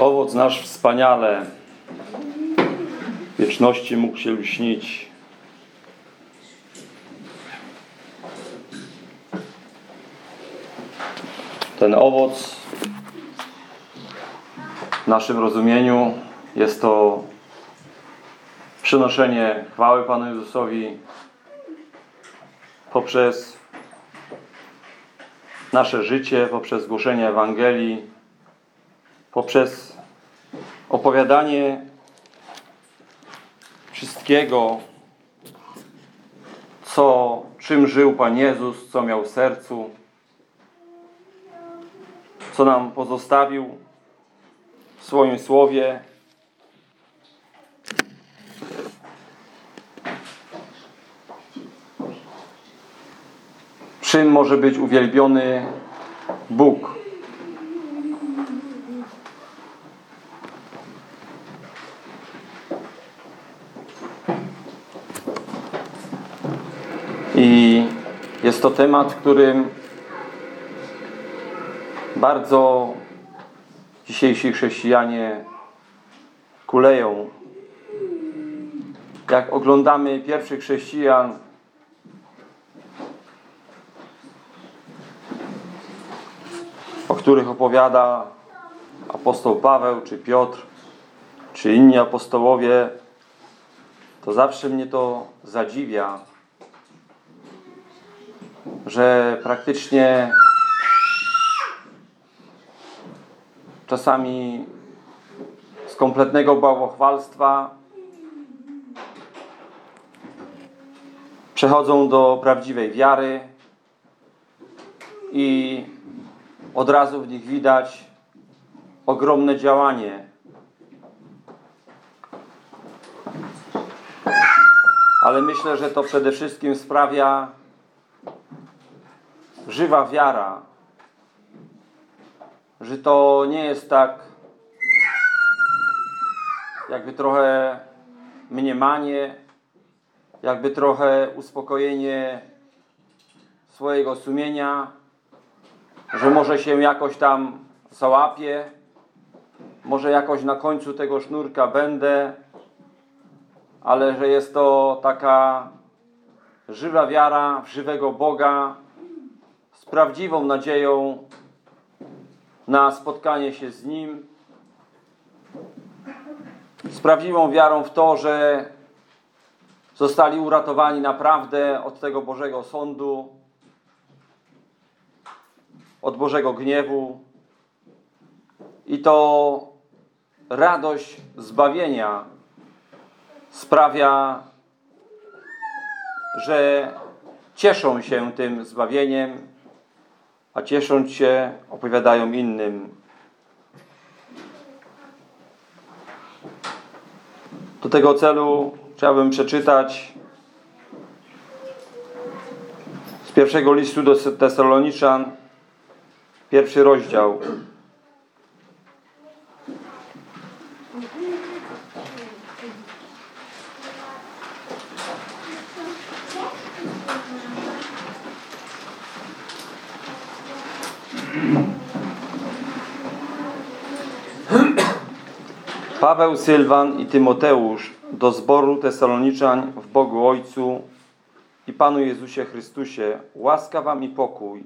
Owoc nasz wspaniale wieczności mógł się lśnić. Ten owoc w naszym rozumieniu jest to przynoszenie chwały Panu Jezusowi poprzez nasze życie, poprzez głoszenie Ewangelii, poprzez opowiadanie wszystkiego, co, czym żył Pan Jezus, co miał w sercu, co nam pozostawił w swoim słowie. Czym może być uwielbiony Bóg? I jest to temat, którym bardzo dzisiejsi chrześcijanie kuleją. Jak oglądamy pierwszych chrześcijan, o których opowiada apostoł Paweł, czy Piotr, czy inni apostołowie, to zawsze mnie to zadziwia, że praktycznie czasami z kompletnego bałwochwalstwa przechodzą do prawdziwej wiary i od razu w nich widać ogromne działanie. Ale myślę, że to przede wszystkim sprawia żywa wiara, że to nie jest tak jakby trochę mniemanie, jakby trochę uspokojenie swojego sumienia, że może się jakoś tam załapie, może jakoś na końcu tego sznurka będę, ale że jest to taka żywa wiara w żywego Boga prawdziwą nadzieją na spotkanie się z Nim, z prawdziwą wiarą w to, że zostali uratowani naprawdę od tego Bożego Sądu, od Bożego gniewu. I to radość zbawienia sprawia, że cieszą się tym zbawieniem, a ciesząc się opowiadają innym. Do tego celu chciałbym przeczytać z pierwszego listu do Tesaloniczan Pierwszy rozdział. Paweł, Sylwan i Tymoteusz do zboru Tesaloniczan w Bogu Ojcu i Panu Jezusie Chrystusie. Łaska wam i pokój.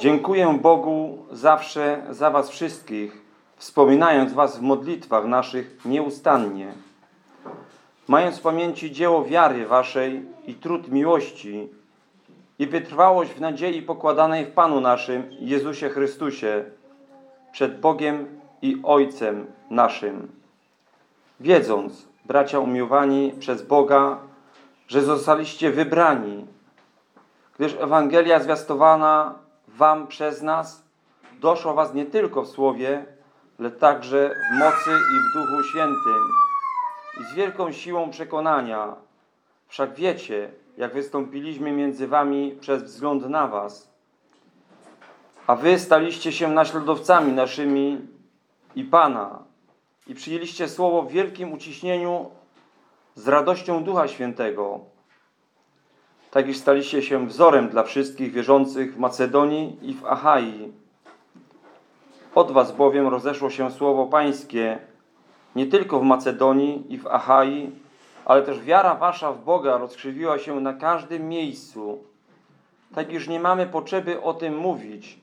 Dziękuję Bogu zawsze za was wszystkich, wspominając was w modlitwach naszych nieustannie. Mając w pamięci dzieło wiary waszej i trud miłości i wytrwałość w nadziei pokładanej w Panu naszym Jezusie Chrystusie przed Bogiem i Ojcem naszym. Wiedząc, bracia umiłowani przez Boga, że zostaliście wybrani, gdyż Ewangelia zwiastowana wam przez nas doszła was nie tylko w słowie, lecz także w mocy i w Duchu Świętym i z wielką siłą przekonania. Wszak wiecie, jak wystąpiliśmy między wami przez wzgląd na was. A wy staliście się naśladowcami naszymi i Pana i przyjęliście słowo w wielkim uciśnieniu z radością Ducha Świętego tak iż staliście się wzorem dla wszystkich wierzących w Macedonii i w Achai. Od was bowiem rozeszło się słowo pańskie nie tylko w Macedonii i w Achai, ale też wiara wasza w Boga rozkrzywiła się na każdym miejscu, tak iż nie mamy potrzeby o tym mówić,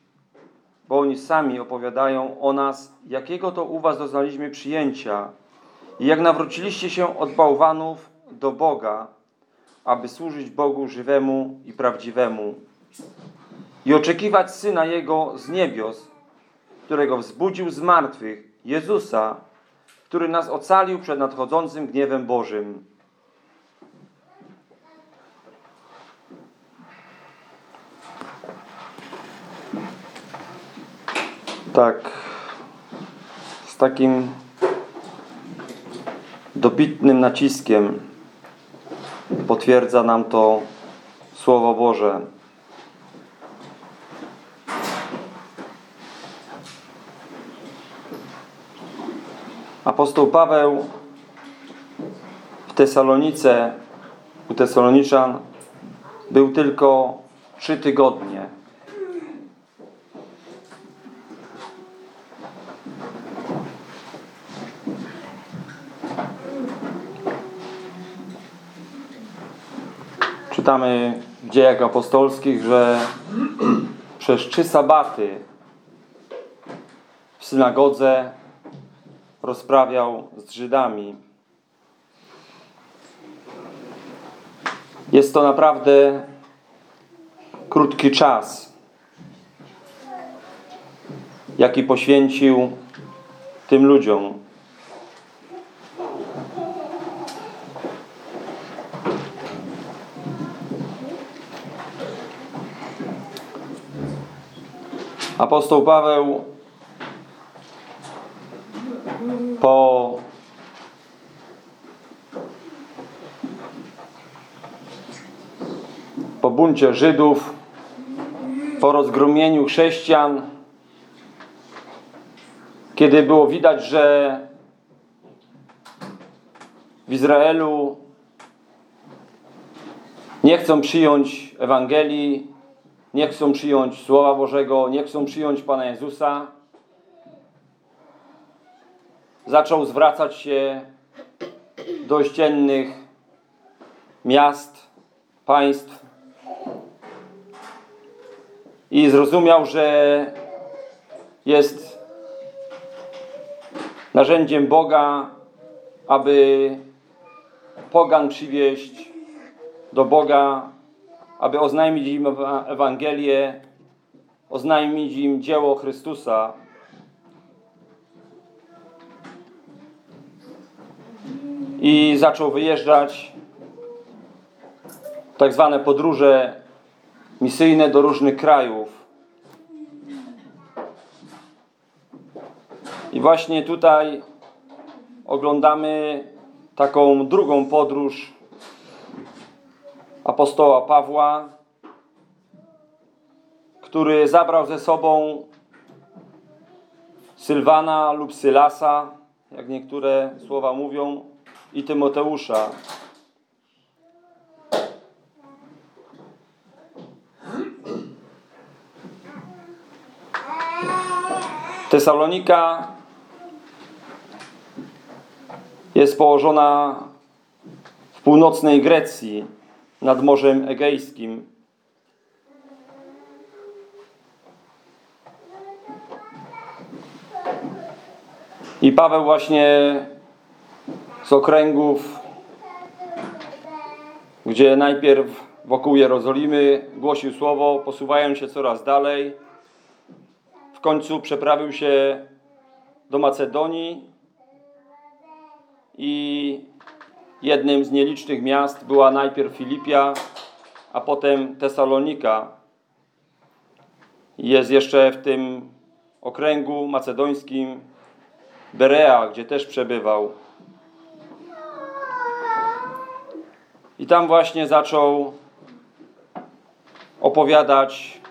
bo oni sami opowiadają o nas, jakiego to u was doznaliśmy przyjęcia i jak nawróciliście się od bałwanów do Boga, aby służyć Bogu żywemu i prawdziwemu i oczekiwać Syna Jego z niebios, którego wzbudził z martwych, Jezusa, który nas ocalił przed nadchodzącym gniewem Bożym. Tak, z takim dobitnym naciskiem potwierdza nam to Słowo Boże. Apostoł Paweł w Tesalonice, u Tesaloniczan był tylko trzy tygodnie. Czytamy w dziejach apostolskich, że przez trzy sabaty w synagodze rozprawiał z Żydami. Jest to naprawdę krótki czas, jaki poświęcił tym ludziom. Apostoł Paweł po po buncie Żydów, po rozgromieniu chrześcijan, kiedy było widać, że w Izraelu nie chcą przyjąć Ewangelii, nie chcą przyjąć Słowa Bożego, nie chcą przyjąć Pana Jezusa, zaczął zwracać się do ościennych miast, państw i zrozumiał, że jest narzędziem Boga, aby pogan przywieść do Boga, aby oznajmić im Ewangelię, oznajmić im dzieło Chrystusa. I zaczął wyjeżdżać tak zwane podróże misyjne do różnych krajów. I właśnie tutaj oglądamy taką drugą podróż apostoła Pawła, który zabrał ze sobą Sylwana lub Sylasa, jak niektóre słowa mówią, i Tymoteusza. Tesalonika jest położona w północnej Grecji nad Morzem Egejskim. I Paweł właśnie z okręgów, gdzie najpierw wokół Jerozolimy głosił słowo, posuwając się coraz dalej, w końcu przeprawił się do Macedonii i jednym z nielicznych miast była najpierw Filipia, a potem Tesalonika. Jest jeszcze w tym okręgu macedońskim Berea, gdzie też przebywał. I tam właśnie zaczął opowiadać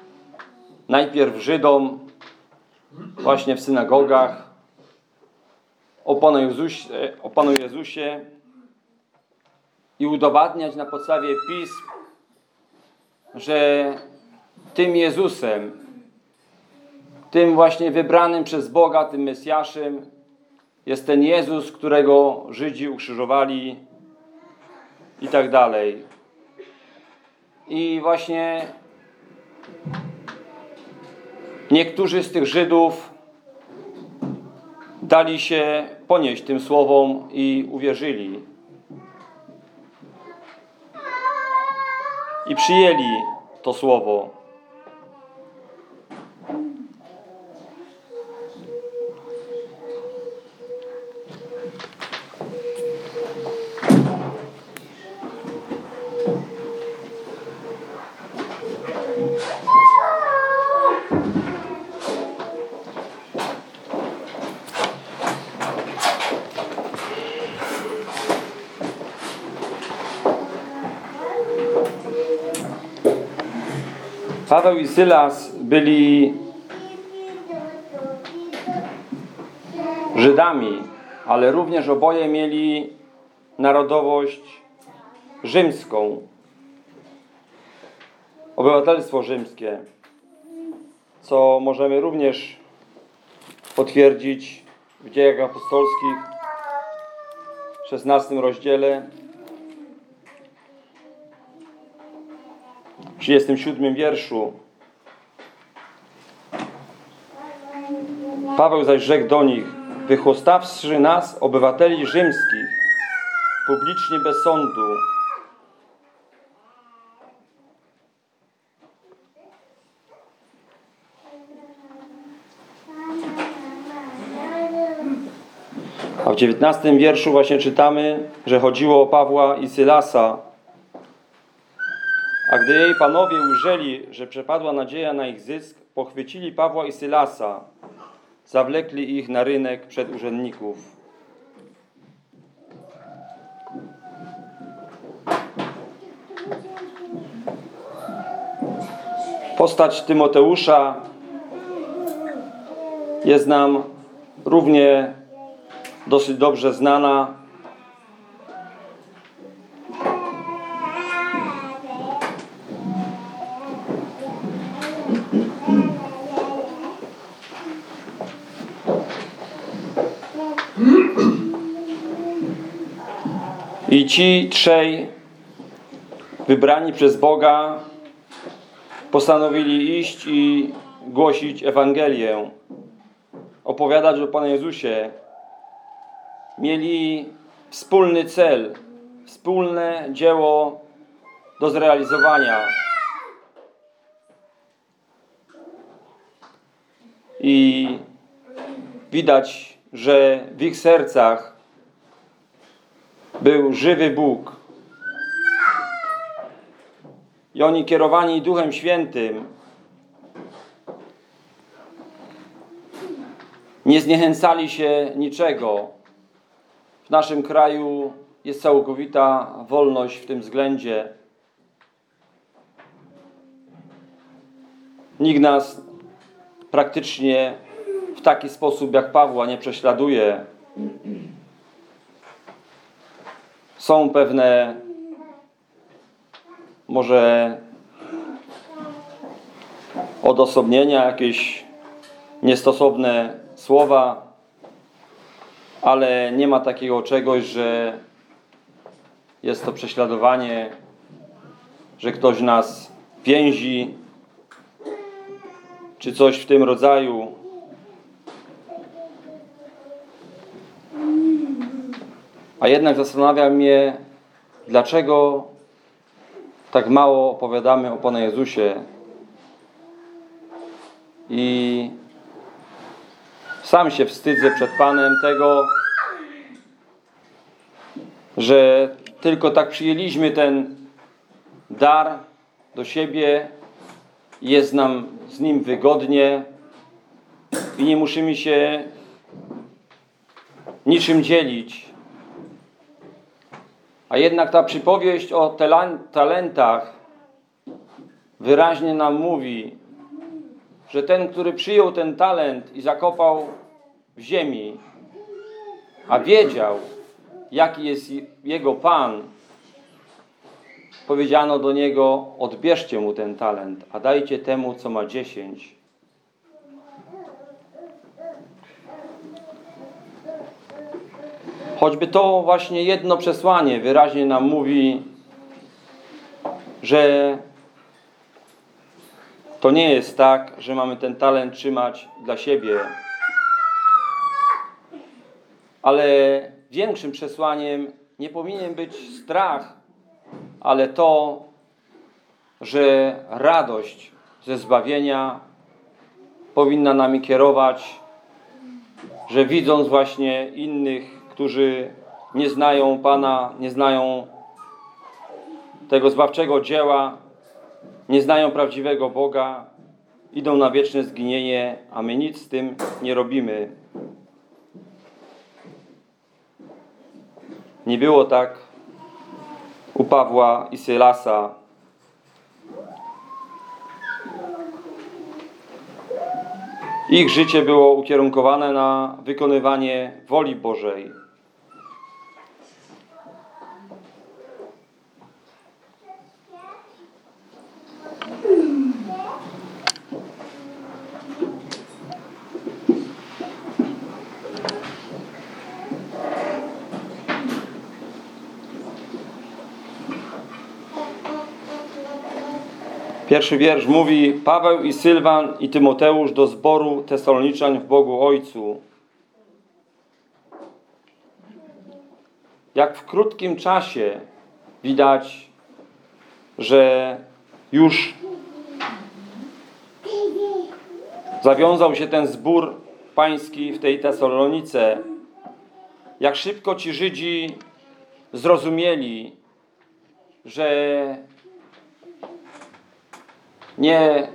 najpierw Żydom, właśnie w synagogach, o Panu Jezusie, o Panu Jezusie i udowadniać na podstawie pism, że tym Jezusem tym właśnie wybranym przez Boga, tym Mesjaszem jest ten Jezus, którego Żydzi ukrzyżowali i tak dalej. I właśnie niektórzy z tych Żydów dali się ponieść tym słowom i uwierzyli. I przyjęli to słowo. Paweł i Sylas byli Żydami, ale również oboje mieli narodowość rzymską, obywatelstwo rzymskie, co możemy również potwierdzić w dziejach apostolskich w 16 rozdziale 37 wierszu. Paweł zaś rzekł do nich, wychłostawszy nas, obywateli rzymskich, publicznie bez sądu, A w 19 wierszu właśnie czytamy, że chodziło o Pawła i Sylasa, a gdy jej panowie ujrzeli, że przepadła nadzieja na ich zysk, pochwycili Pawła i Sylasa, zawlekli ich na rynek przed urzędników. Postać Tymoteusza jest nam równie dosyć dobrze znana. I ci trzej wybrani przez Boga postanowili iść i głosić Ewangelię, opowiadać o Panu Jezusie. Mieli wspólny cel, wspólne dzieło do zrealizowania. I widać, że w ich sercach był żywy Bóg. I oni kierowani Duchem Świętym nie zniechęcali się niczego. W naszym kraju jest całkowita wolność w tym względzie. Nikt nas praktycznie w taki sposób jak Pawła nie prześladuje. Są pewne może odosobnienia, jakieś niestosowne słowa, ale nie ma takiego czegoś, że jest to prześladowanie, że ktoś nas więzi, czy coś w tym rodzaju. A jednak zastanawia mnie, dlaczego tak mało opowiadamy o Panu Jezusie. I sam się wstydzę przed Panem tego, że tylko tak przyjęliśmy ten dar do siebie, jest nam z nim wygodnie i nie musimy się niczym dzielić. A jednak ta przypowieść o talentach wyraźnie nam mówi, że ten, który przyjął ten talent i zakopał w ziemi, a wiedział, jaki jest jego Pan, powiedziano do niego, odbierzcie mu ten talent, a dajcie temu, co ma dziesięć. Choćby to właśnie jedno przesłanie wyraźnie nam mówi, że to nie jest tak, że mamy ten talent trzymać dla siebie, ale większym przesłaniem nie powinien być strach, ale to, że radość ze zbawienia powinna nami kierować, że widząc właśnie innych, którzy nie znają Pana, nie znają tego zbawczego dzieła, nie znają prawdziwego Boga, idą na wieczne zginienie, a my nic z tym nie robimy. Nie było tak u Pawła i Sylasa. Ich życie było ukierunkowane na wykonywanie woli Bożej. Pierwszy wiersz mówi Paweł i Sylwan i Tymoteusz do zboru Tesaloniczan w Bogu Ojcu. Jak w krótkim czasie widać, że już zawiązał się ten zbór pański w tej Tesalonice. Jak szybko ci Żydzi zrozumieli, że nie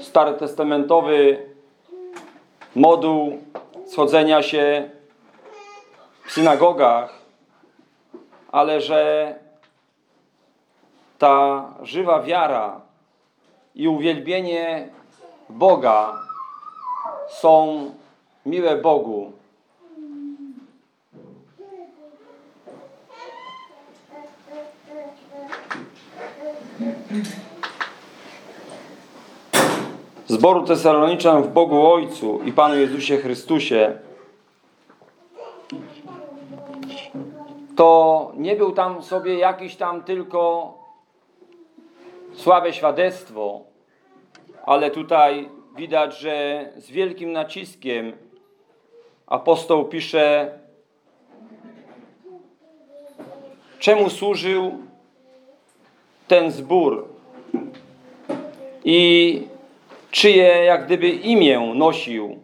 starotestamentowy moduł schodzenia się w synagogach, ale że ta żywa wiara i uwielbienie Boga są miłe Bogu. Zboru Tesaloniczan w Bogu Ojcu i Panu Jezusie Chrystusie. To nie był tam sobie jakiś tam tylko słabe świadectwo, ale tutaj widać, że z wielkim naciskiem apostoł pisze czemu służył ten zbór. I czyje jak gdyby imię nosił.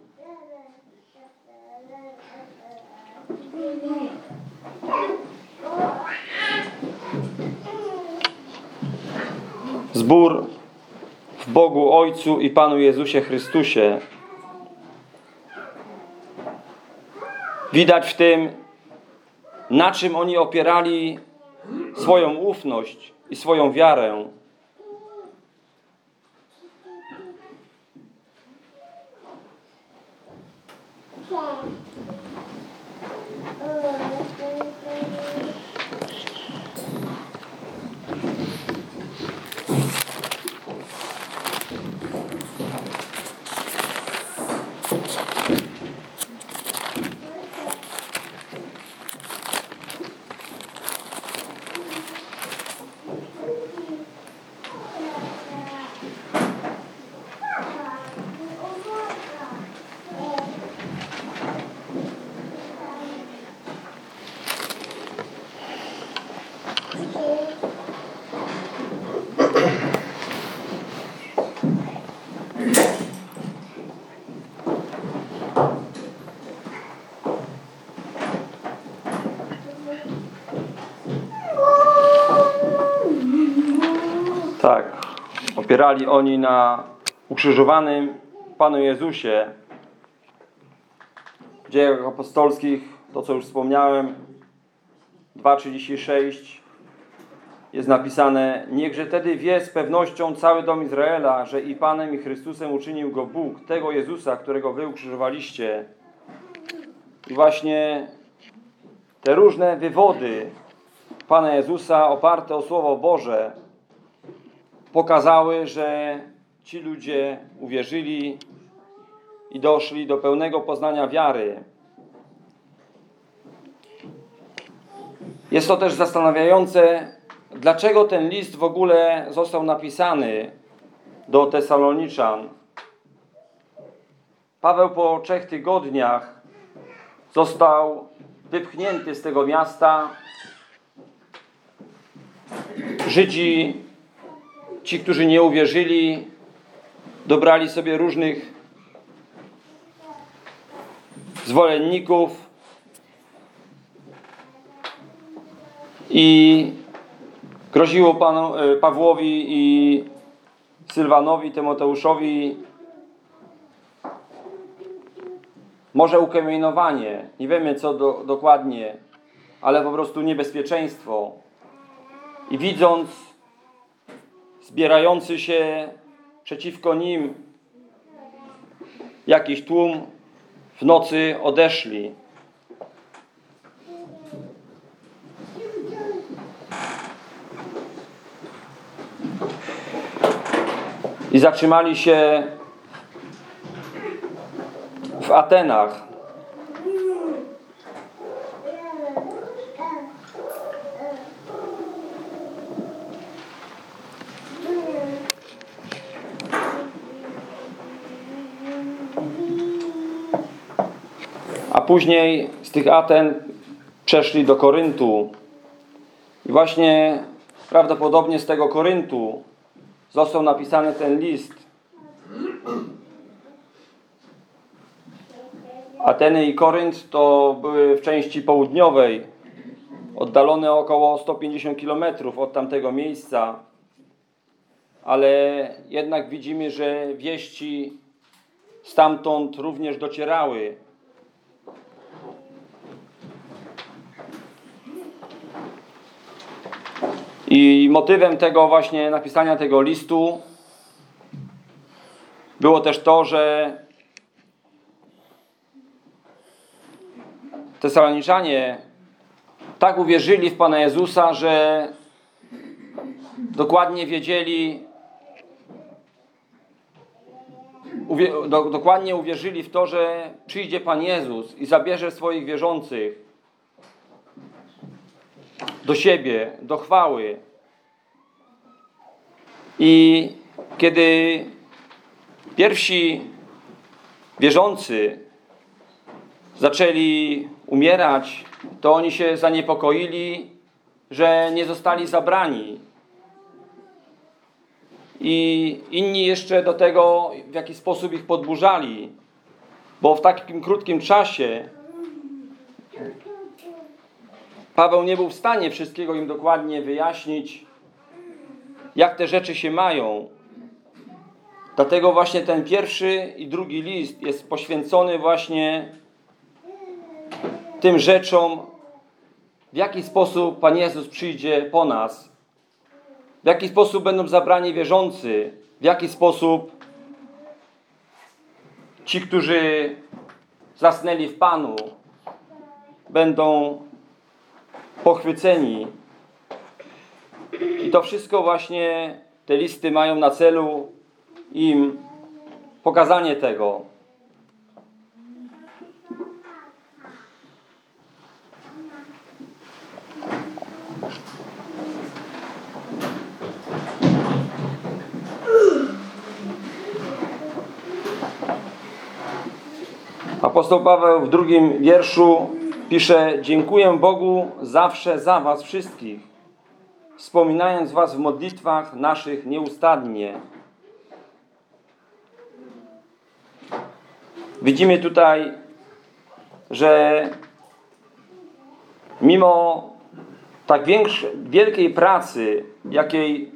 Zbór w Bogu Ojcu i Panu Jezusie Chrystusie. Widać w tym, na czym oni opierali swoją ufność i swoją wiarę. Tak. Opierali oni na ukrzyżowanym Panu Jezusie. W dziejach apostolskich, to co już wspomniałem, 2.36 jest napisane Niechże tedy wie z pewnością cały dom Izraela, że i Panem i Chrystusem uczynił go Bóg, tego Jezusa, którego wy ukrzyżowaliście. I właśnie te różne wywody Pana Jezusa oparte o Słowo Boże pokazały, że ci ludzie uwierzyli i doszli do pełnego poznania wiary. Jest to też zastanawiające, dlaczego ten list w ogóle został napisany do Tesaloniczan. Paweł po trzech tygodniach został wypchnięty z tego miasta. Żydzi, ci, którzy nie uwierzyli, dobrali sobie różnych zwolenników i groziło Panu, Pawłowi i Sylwanowi, Tymoteuszowi może ukamienowanie, nie wiemy co do, dokładnie, ale po prostu niebezpieczeństwo. I widząc zbierający się przeciwko nim jakiś tłum, w nocy odeszli. I zatrzymali się w Atenach. A później z tych Aten przeszli do Koryntu. I właśnie prawdopodobnie z tego Koryntu został napisany ten list. Ateny i Korynt to były w części południowej, oddalone około 150 km od tamtego miejsca, ale jednak widzimy, że wieści stamtąd również docierały. I motywem tego właśnie napisania tego listu było też to, że Tesaloniczanie tak uwierzyli w Pana Jezusa, że dokładnie wiedzieli, uwie, do, dokładnie uwierzyli w to, że przyjdzie Pan Jezus i zabierze swoich wierzących do siebie, do chwały. I kiedy pierwsi wierzący zaczęli umierać, to oni się zaniepokoili, że nie zostali zabrani. I inni jeszcze do tego w jakiś sposób ich podburzali, bo w takim krótkim czasie Paweł nie był w stanie wszystkiego im dokładnie wyjaśnić, jak te rzeczy się mają. Dlatego właśnie ten pierwszy i drugi list jest poświęcony właśnie tym rzeczom, w jaki sposób Pan Jezus przyjdzie po nas, w jaki sposób będą zabrani wierzący, w jaki sposób ci, którzy zasnęli w Panu, będą pochwyceni. I to wszystko właśnie te listy mają na celu im pokazanie tego. Apostoł Paweł w drugim wierszu pisze Dziękuję Bogu zawsze za was wszystkich, wspominając was w modlitwach naszych nieustannie. Widzimy tutaj, że mimo tak wielkiej pracy, jakiej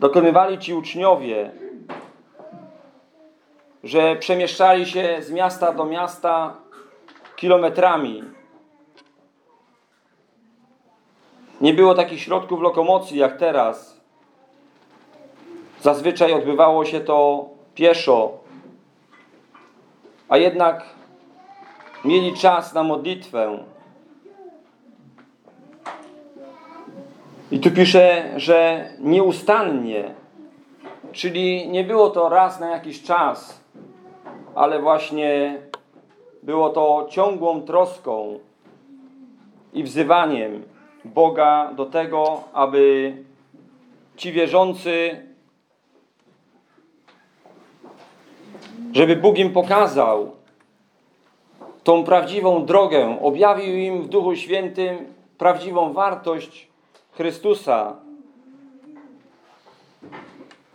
dokonywali ci uczniowie, że przemieszczali się z miasta do miasta kilometrami. Nie było takich środków lokomocji jak teraz. Zazwyczaj odbywało się to pieszo, a jednak mieli czas na modlitwę. I tu pisze, że nieustannie, czyli nie było to raz na jakiś czas, ale właśnie było to ciągłą troską. i wzywaniem Boga do tego, aby ci wierzący, żeby Bóg im pokazał tą prawdziwą drogę, objawił im w Duchu Świętym prawdziwą wartość Chrystusa.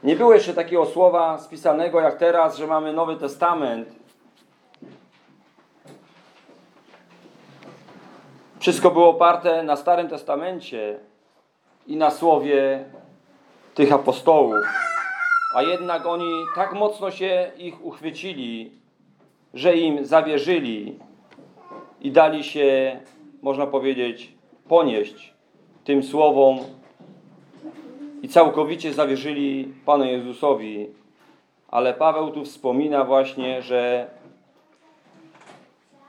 Nie było jeszcze takiego słowa spisanego jak teraz, że mamy Nowy Testament. Wszystko było oparte na Starym Testamencie i na słowie tych apostołów. A jednak oni tak mocno się ich uchwycili, że im zawierzyli i dali się, można powiedzieć, ponieść tym słowom i całkowicie zawierzyli Panu Jezusowi. Ale Paweł tu wspomina właśnie, że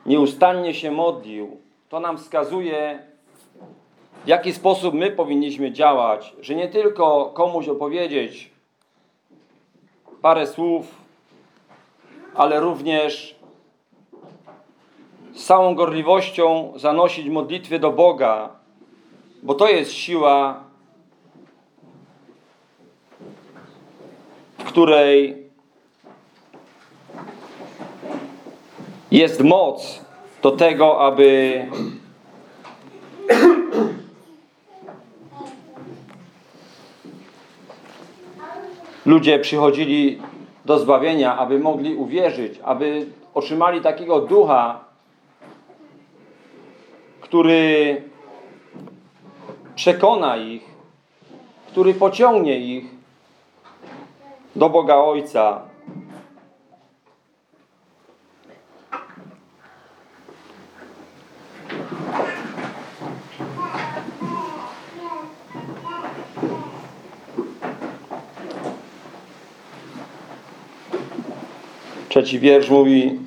nieustannie się modlił. To nam wskazuje, w jaki sposób my powinniśmy działać, że nie tylko komuś opowiedzieć parę słów, ale również z całą gorliwością zanosić modlitwy do Boga, bo to jest siła, w której jest moc do tego, aby ludzie przychodzili do zbawienia, aby mogli uwierzyć, aby otrzymali takiego ducha, który przekona ich, który pociągnie ich do Boga Ojca. Trzeci wiersz mówi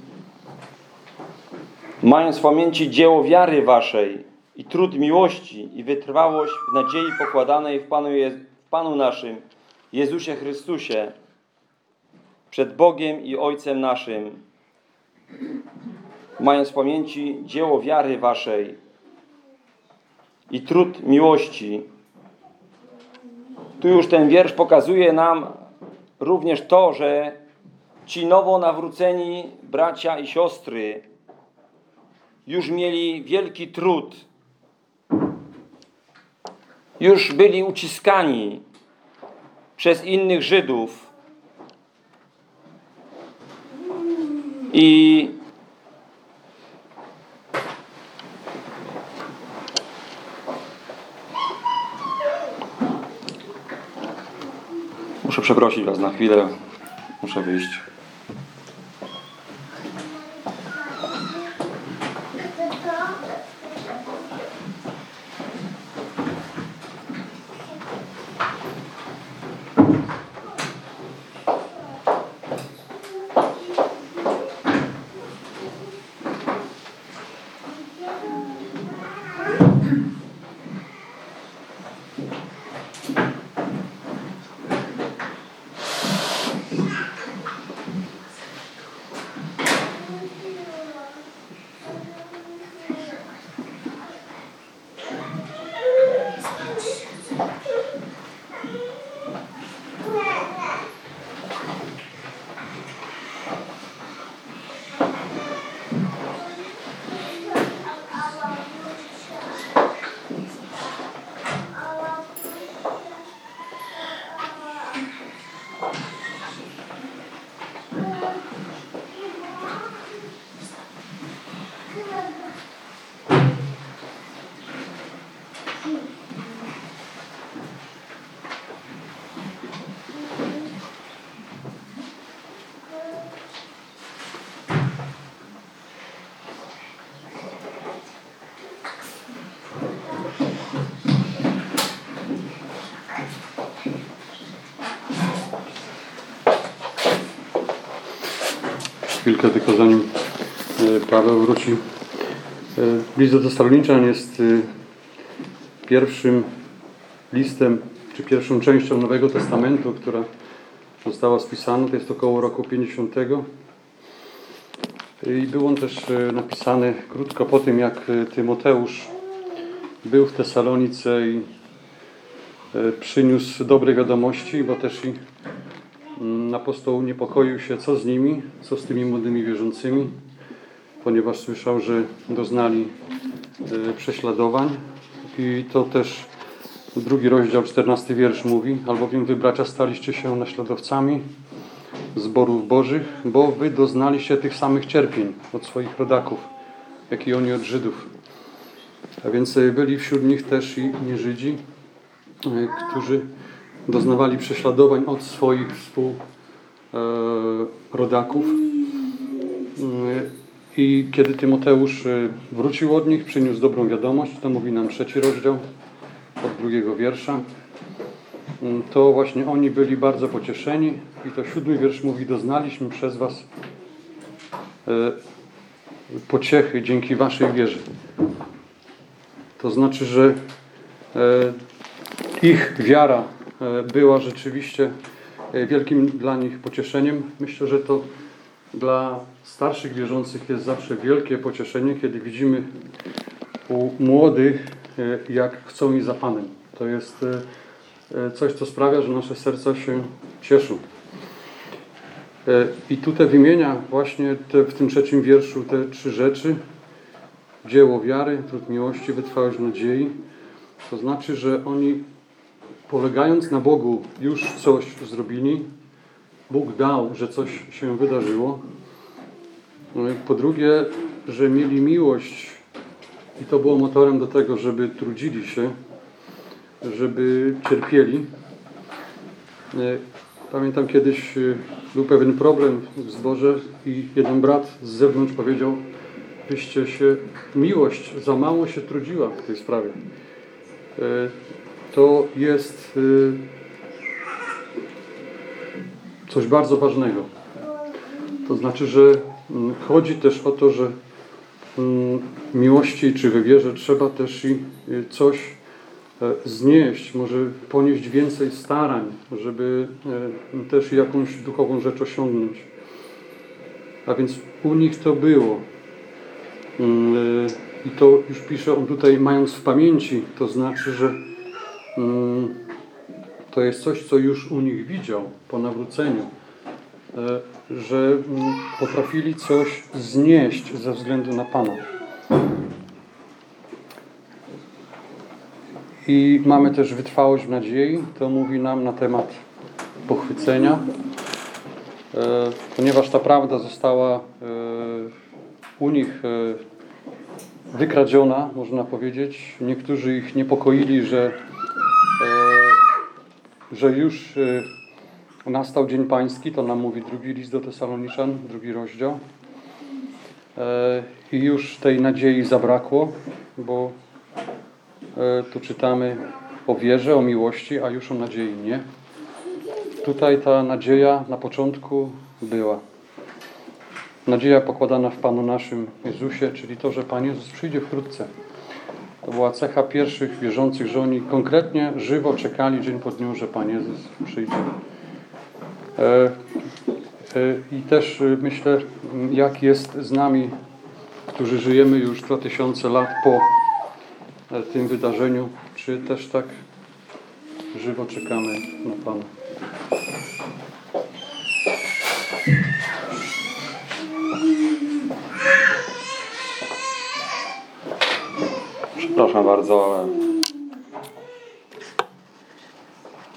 Mając w pamięci dzieło wiary waszej i trud miłości i wytrwałość w nadziei pokładanej w Panu, Je w Panu naszym, Jezusie Chrystusie, przed Bogiem i Ojcem naszym, mając w pamięci dzieło wiary waszej i trud miłości. Tu już ten wiersz pokazuje nam również to, że ci nowo nawróceni bracia i siostry już mieli wielki trud. Już byli uciskani przez innych Żydów. I muszę przeprosić Was na chwilę. Muszę wyjść. Chwilkę tylko zanim e, Paweł wróci. E, List do Tesaloniczan jest e, pierwszym listem, czy pierwszą częścią Nowego Testamentu, która została spisana. To jest około roku 50. I był on też napisany krótko po tym, jak Tymoteusz był w Tesalonice i przyniósł dobre wiadomości, bo też i apostoł niepokoił się, co z nimi, co z tymi młodymi wierzącymi, ponieważ słyszał, że doznali e, prześladowań i to też drugi rozdział, 14 wiersz mówi, albowiem wy bracia staliście się naśladowcami zborów bożych, bo wy doznaliście tych samych cierpień od swoich rodaków, jak i oni od Żydów. A więc e, byli wśród nich też i nieżydzi, e, którzy doznawali prześladowań od swoich współrodaków. I kiedy Tymoteusz e, wrócił od nich, przyniósł dobrą wiadomość, to mówi nam trzeci rozdział od drugiego wiersza, Mm, to właśnie oni byli bardzo pocieszeni i to siódmy wiersz mówi, doznaliśmy przez was e, pociechy dzięki waszej wierze. To znaczy, że ich wiara była rzeczywiście e, wielkim dla nich pocieszeniem. Myślę, że to dla starszych wierzących jest zawsze wielkie pocieszenie, kiedy widzimy u młodych, e, jak chcą i za Panem. To jest e, e, coś, co sprawia, że nasze serca się cieszą. E, I tutaj wymienia właśnie te, w tym trzecim wierszu te trzy rzeczy. Dzieło wiary, trud miłości, wytrwałość nadziei. To znaczy, że oni polegając na Bogu już coś zrobili. Bóg dał, że coś się wydarzyło. No Po drugie, że mieli miłość i to było motorem do tego, żeby trudzili się, żeby cierpieli. E, Pamiętam kiedyś e, był pewien problem w zborze i jeden brat z zewnątrz powiedział, byście się, miłość za mało się trudziła w tej sprawie. To jest e, coś bardzo ważnego. To znaczy, że mm, chodzi też o to, że mm, miłości czy we wierze trzeba też i y, coś e, znieść, może ponieść więcej starań, żeby e, też jakąś duchową rzecz osiągnąć. A więc u nich to było. Mm, e, I to już pisze on tutaj, mając w pamięci, to znaczy, że to jest coś, co już u nich widział po nawróceniu, e, że mm, potrafili coś znieść ze względu na Pana. I mamy też wytrwałość w nadziei. To mówi nam na temat pochwycenia. E, Ponieważ ta prawda została e, u nich wykradziona, można powiedzieć. Niektórzy ich niepokoili, że, że już e, nastał Dzień Pański. To nam mówi drugi list do Tesaloniczan, drugi rozdział. E, I już tej nadziei zabrakło, bo E, Tu czytamy o wierze, o miłości, a już o nadziei nie. Tutaj ta nadzieja na początku była. Nadzieja pokładana w Panu naszym Jezusie, czyli to, że Pan Jezus przyjdzie wkrótce. To była cecha pierwszych wierzących, że oni konkretnie, żywo czekali dzień po dniu, że Pan Jezus przyjdzie. E, e, I też e, myślę, jak jest z nami, którzy żyjemy już 2000 lat po tym wydarzeniu, czy też tak żywo czekamy na Pana. Przepraszam bardzo, ale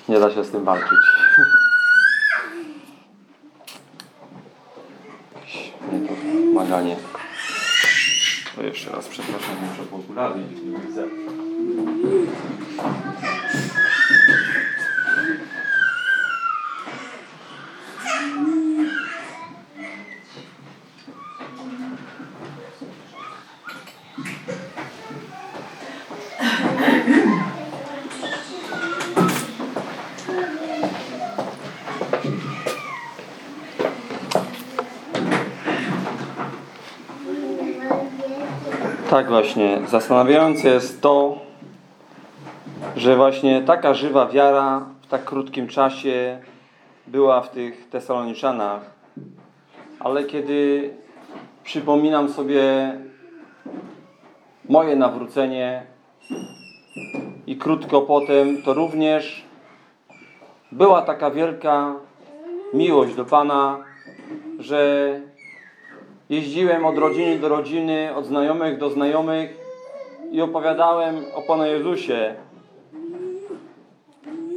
nie da się z tym walczyć. Niedomaganie. To jeszcze raz przepraszam, muszę po okulary nie widzę. Tak właśnie, zastanawiające jest to, że właśnie taka żywa wiara w tak krótkim czasie była w tych Tesaloniczanach. Ale kiedy przypominam sobie moje nawrócenie, i krótko potem, to również była taka wielka miłość do Pana, że jeździłem od rodziny do rodziny, od znajomych do znajomych i opowiadałem o Panu Jezusie.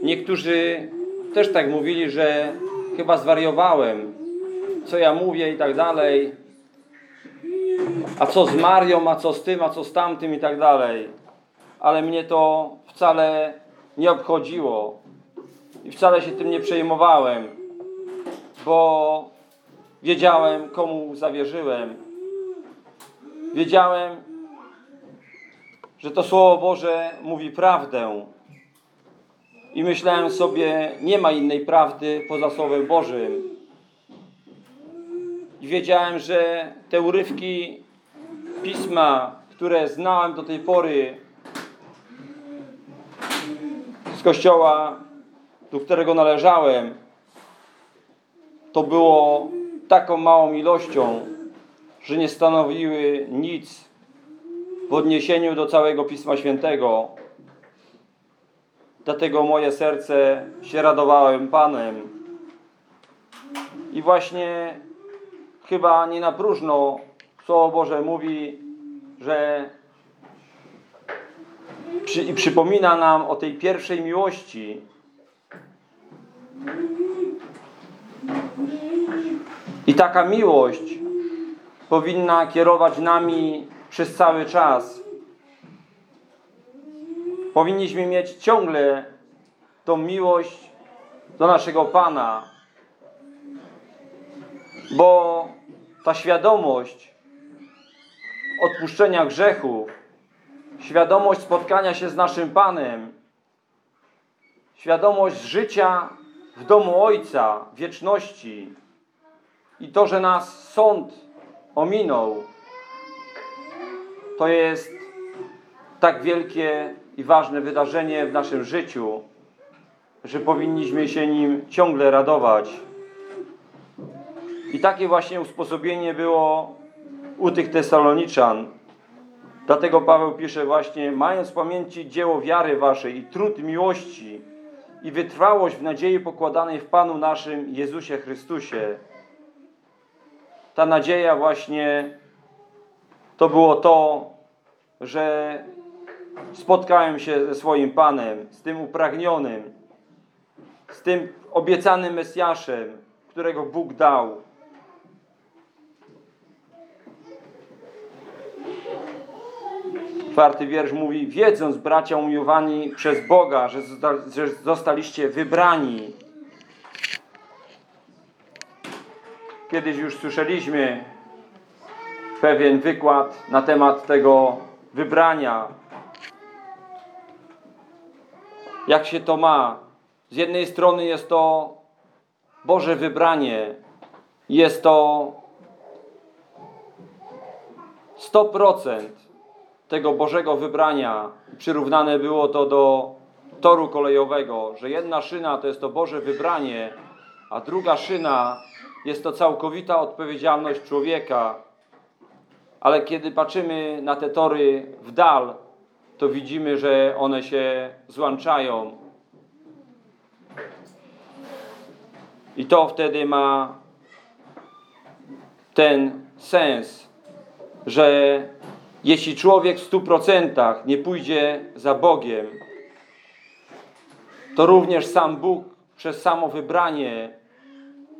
Niektórzy też tak mówili, że chyba zwariowałem, co ja mówię i tak dalej. A co z Marią, a co z tym, a co z tamtym i tak dalej. Ale mnie to wcale nie obchodziło i wcale się tym nie przejmowałem, bo wiedziałem, komu zawierzyłem. Wiedziałem, że to Słowo Boże mówi prawdę. I myślałem sobie, nie ma innej prawdy poza Słowem Bożym. I wiedziałem, że te urywki pisma, które znałem do tej pory z kościoła, do którego należałem, to było taką małą ilością, że nie stanowiły nic w odniesieniu do całego Pisma Świętego. Dlatego moje serce się radowałem Panem. I właśnie chyba nie na próżno Słowo Boże mówi, że przy, i przypomina nam o tej pierwszej miłości. I taka miłość powinna kierować nami przez cały czas. Powinniśmy mieć ciągle tą miłość do naszego Pana, bo ta świadomość odpuszczenia grzechów, świadomość spotkania się z naszym Panem, świadomość życia w domu Ojca, wieczności i to, że nas sąd ominął, to jest tak wielkie i ważne wydarzenie w naszym życiu, że powinniśmy się nim ciągle radować. I takie właśnie usposobienie było u tych Tesaloniczan. Dlatego Paweł pisze właśnie, mając w pamięci dzieło wiary waszej i trud miłości i wytrwałość w nadziei pokładanej w Panu naszym Jezusie Chrystusie. Ta nadzieja właśnie to było to, że spotkałem się ze swoim Panem, z tym upragnionym, z tym obiecanym Mesjaszem, którego Bóg dał. Czwarty wiersz mówi, wiedząc bracia umiłowani przez Boga, że, zosta- że zostaliście wybrani. Kiedyś już słyszeliśmy pewien wykład na temat tego wybrania. Jak się to ma? Z jednej strony jest to Boże wybranie. Jest to 100% tego Bożego wybrania. Przyrównane było to do toru kolejowego, że jedna szyna to jest to Boże wybranie, a druga szyna jest to całkowita odpowiedzialność człowieka. Ale kiedy patrzymy na te tory w dal, to widzimy, że one się złączają. I to wtedy ma ten sens, że jeśli człowiek w stu procentach nie pójdzie za Bogiem, to również sam Bóg przez samo wybranie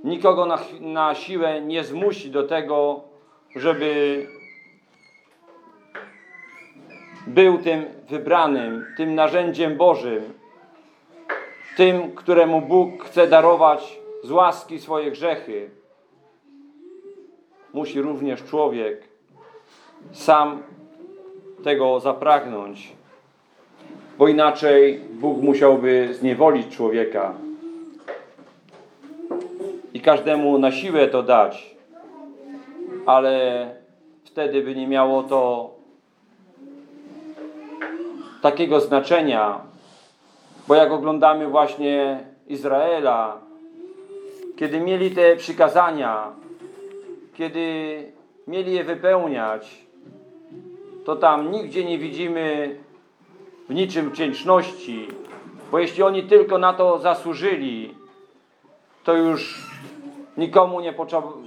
nikogo na, na siłę nie zmusi do tego, żeby był tym wybranym, tym narzędziem Bożym, tym, któremu Bóg chce darować z łaski swoje grzechy. Musi również człowiek sam tego zapragnąć, bo inaczej Bóg musiałby zniewolić człowieka każdemu na siłę to dać, ale wtedy by nie miało to takiego znaczenia, bo jak oglądamy właśnie Izraela, kiedy mieli te przykazania, kiedy mieli je wypełniać, to tam nigdzie nie widzimy w niczym wdzięczności, bo jeśli oni tylko na to zasłużyli, to już nikomu nie,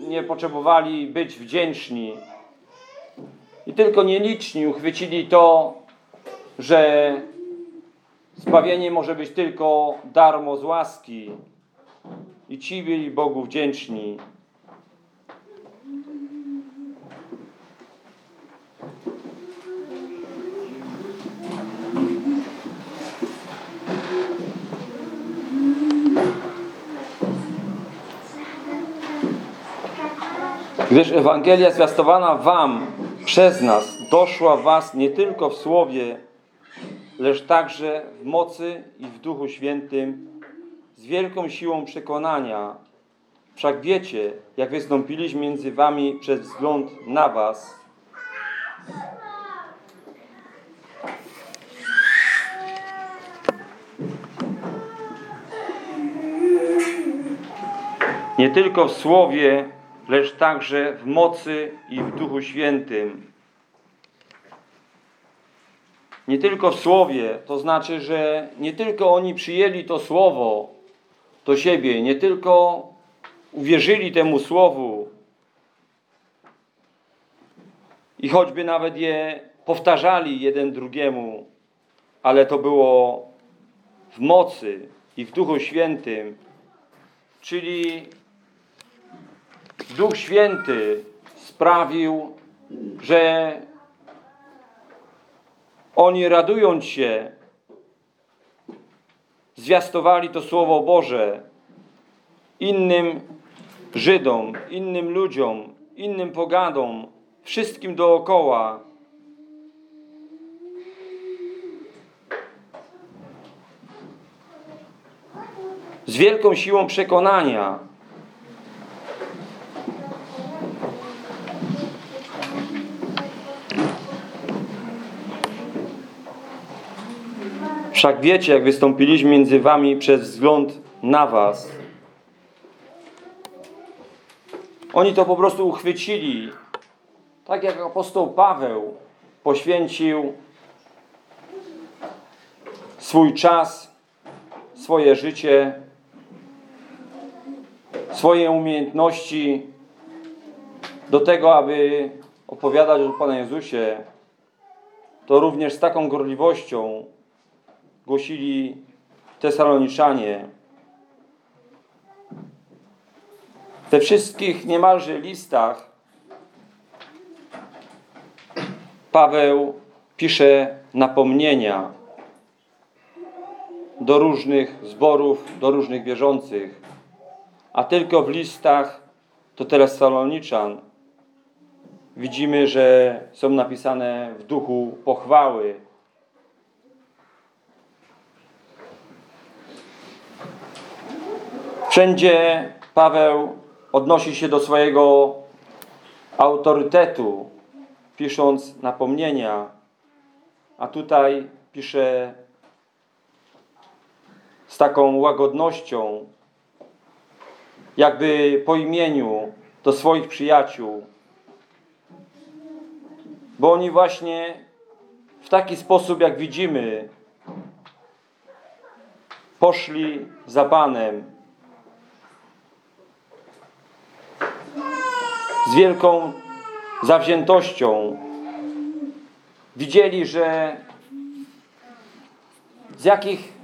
nie potrzebowali być wdzięczni. I tylko nieliczni uchwycili to, że zbawienie może być tylko darmo z łaski. I ci byli Bogu wdzięczni. Gdyż Ewangelia zwiastowana wam przez nas doszła was nie tylko w słowie, lecz także w mocy i w Duchu Świętym z wielką siłą przekonania. Wszak wiecie, jak wystąpiliśmy między wami przez wzgląd na was. Nie tylko w słowie, lecz także w mocy i w Duchu Świętym. Nie tylko w słowie, to znaczy, że nie tylko oni przyjęli to słowo do siebie, nie tylko uwierzyli temu słowu i choćby nawet je powtarzali jeden drugiemu, ale to było w mocy i w Duchu Świętym, czyli Duch Święty sprawił, że oni radując się, zwiastowali to Słowo Boże innym Żydom, innym ludziom, innym pogadom, wszystkim dookoła. Z wielką siłą przekonania. Wszak wiecie, jak wystąpiliśmy między wami przez wzgląd na was. Oni to po prostu uchwycili. Tak jak apostoł Paweł poświęcił swój czas, swoje życie, swoje umiejętności do tego, aby opowiadać o Panu Jezusie, to również z taką gorliwością głosili Tesaloniczanie. We wszystkich niemalże listach Paweł pisze napomnienia do różnych zborów, do różnych wierzących, a tylko w listach do Tesaloniczan widzimy, że są napisane w duchu pochwały, Wszędzie Paweł odnosi się do swojego autorytetu, pisząc napomnienia, a tutaj pisze z taką łagodnością, jakby po imieniu do swoich przyjaciół. Bo oni właśnie w taki sposób, jak widzimy, poszli za Panem, z wielką zawziętością. Widzieli, że z jakich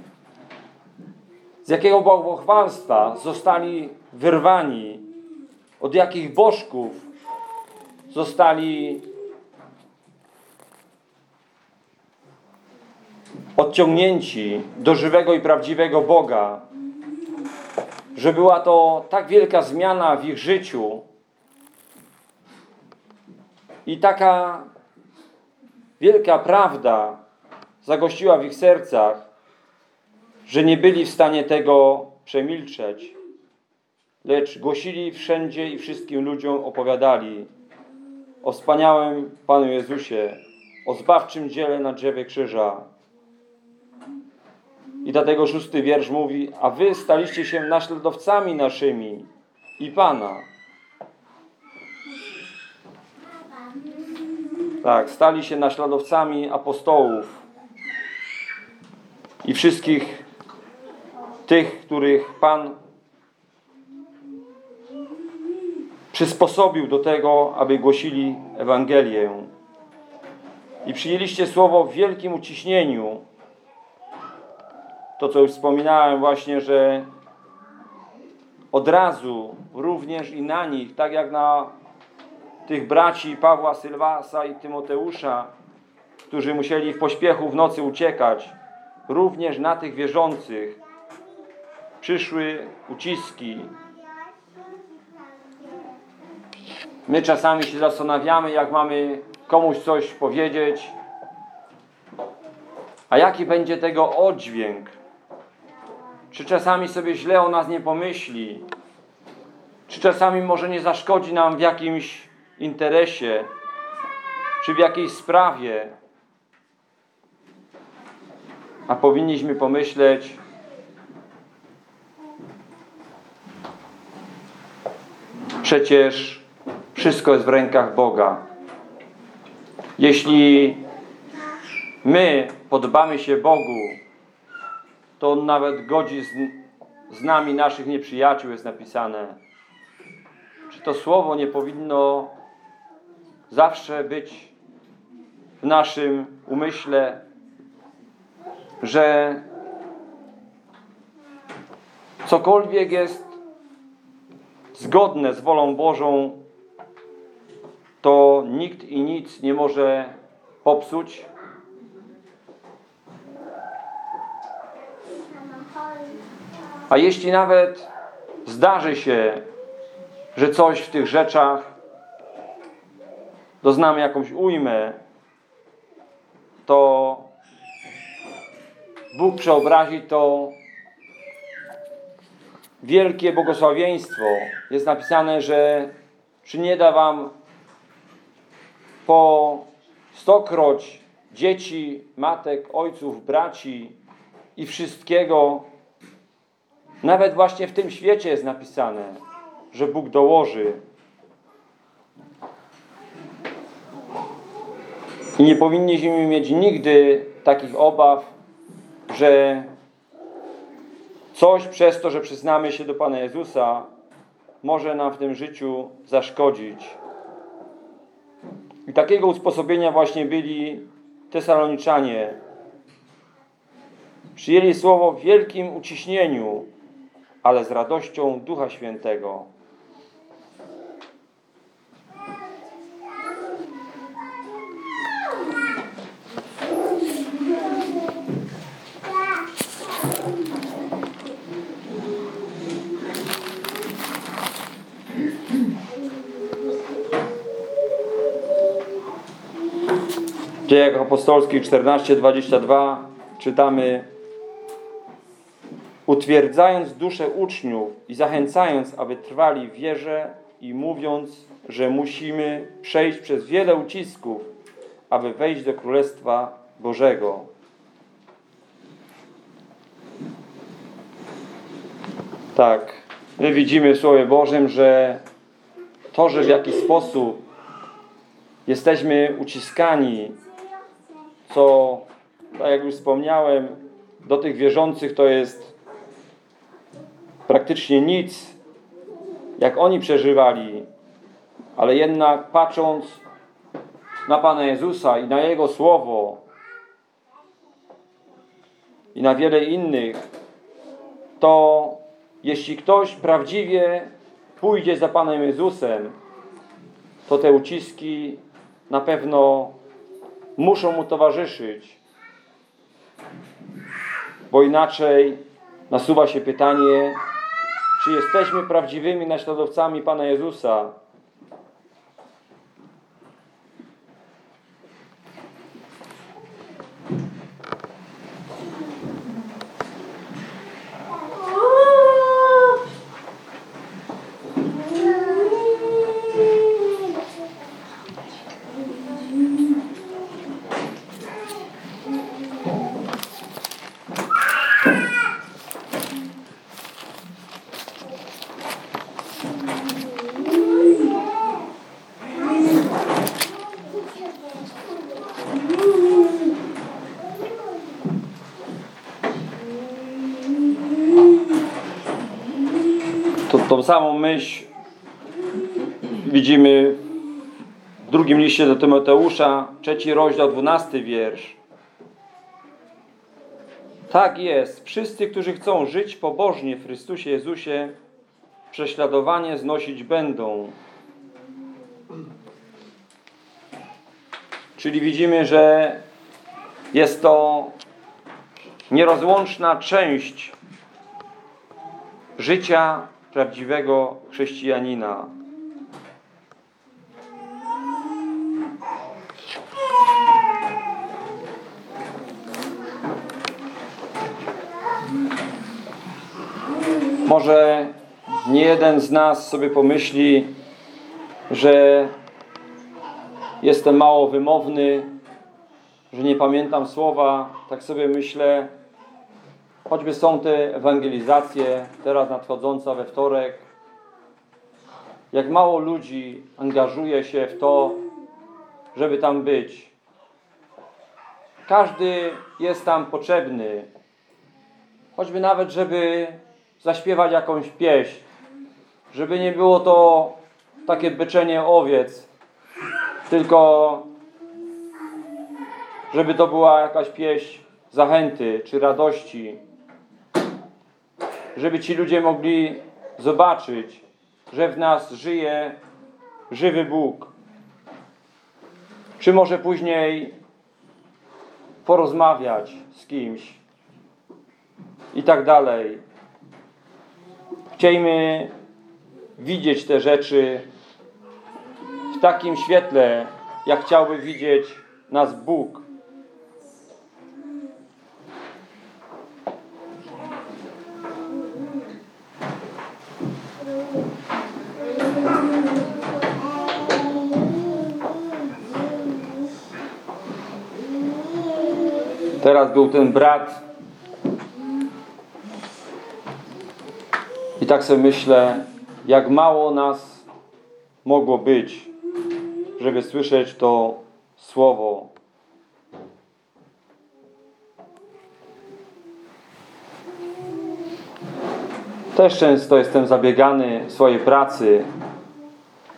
z jakiego bałwochwalstwa zostali wyrwani, od jakich bożków zostali odciągnięci do żywego i prawdziwego Boga, że była to tak wielka zmiana w ich życiu, i taka wielka prawda zagościła w ich sercach, że nie byli w stanie tego przemilczeć, lecz głosili wszędzie i wszystkim ludziom opowiadali o wspaniałym Panu Jezusie, o zbawczym dziele na drzewie krzyża. I dlatego szósty wiersz mówi, a wy staliście się naśladowcami naszymi i Pana. Tak, stali się naśladowcami apostołów. i wszystkich tych, których Pan przysposobił do tego, aby głosili Ewangelię. I przyjęliście słowo w wielkim uciśnieniu. To, co już wspominałem właśnie, że od razu również i na nich, tak jak na tych braci Pawła Sylwasa i Tymoteusza, którzy musieli w pośpiechu w nocy uciekać, również na tych wierzących przyszły uciski. My czasami się zastanawiamy, jak mamy komuś coś powiedzieć, a jaki będzie tego oddźwięk. Czy czasami sobie źle o nas nie pomyśli? Czy czasami może nie zaszkodzi nam w jakimś interesie? Czy w jakiejś sprawie? A powinniśmy pomyśleć, przecież wszystko jest w rękach Boga. Jeśli my podobamy się Bogu, to On nawet godzi z, z nami naszych nieprzyjaciół, jest napisane. Czy to słowo nie powinno zawsze być w naszym umyśle, że cokolwiek jest zgodne z wolą Bożą, to nikt i nic nie może popsuć. A jeśli nawet zdarzy się, że coś w tych rzeczach doznamy jakąś ujmę, to Bóg przeobrazi to wielkie błogosławieństwo. Jest napisane, że czy nie da wam po stokroć dzieci, matek, ojców, braci i wszystkiego, nawet właśnie w tym świecie jest napisane, że Bóg dołoży. I nie powinniśmy mieć nigdy takich obaw, że coś przez to, że przyznamy się do Pana Jezusa, może nam w tym życiu zaszkodzić. I takiego usposobienia właśnie byli Tesaloniczanie. Przyjęli słowo w wielkim uciśnieniu, ale z radością Ducha Świętego. W Dziejach Apostolskich 14:22 czytamy utwierdzając duszę uczniów i zachęcając, aby trwali w wierze i mówiąc, że musimy przejść przez wiele ucisków, aby wejść do Królestwa Bożego. Tak, my widzimy w Słowie Bożym, że to, że w jakiś sposób jesteśmy uciskani, co, tak jak już wspomniałem, do tych wierzących to jest praktycznie nic, jak oni przeżywali, ale jednak patrząc na Pana Jezusa i na Jego Słowo i na wiele innych, to jeśli ktoś prawdziwie pójdzie za Panem Jezusem, to te uciski na pewno muszą mu towarzyszyć. Bo inaczej nasuwa się pytanie, czy jesteśmy prawdziwymi naśladowcami Pana Jezusa? Myśl widzimy w drugim liście do Tymoteusza, trzeci rozdział, dwunasty wiersz. Tak jest. Wszyscy, którzy chcą żyć pobożnie w Chrystusie Jezusie, prześladowanie znosić będą. Czyli widzimy, że jest to nierozłączna część życia prawdziwego chrześcijanina. Może nie jeden z nas sobie pomyśli, że jestem mało wymowny, że nie pamiętam słowa. Tak sobie myślę, choćby są te ewangelizacje, teraz nadchodząca we wtorek. Jak mało ludzi angażuje się w to, żeby tam być. Każdy jest tam potrzebny. Choćby nawet, żeby zaśpiewać jakąś pieśń. Żeby nie było to takie byczenie owiec, tylko żeby to była jakaś pieśń zachęty czy radości. Żeby ci ludzie mogli zobaczyć, że w nas żyje żywy Bóg. Czy może później porozmawiać z kimś i tak dalej. Chciejmy widzieć te rzeczy w takim świetle, jak chciałby widzieć nas Bóg. Teraz był ten brat i tak sobie myślę, jak mało nas mogło być, żeby słyszeć to słowo. Też często jestem zabiegany w swojej pracy,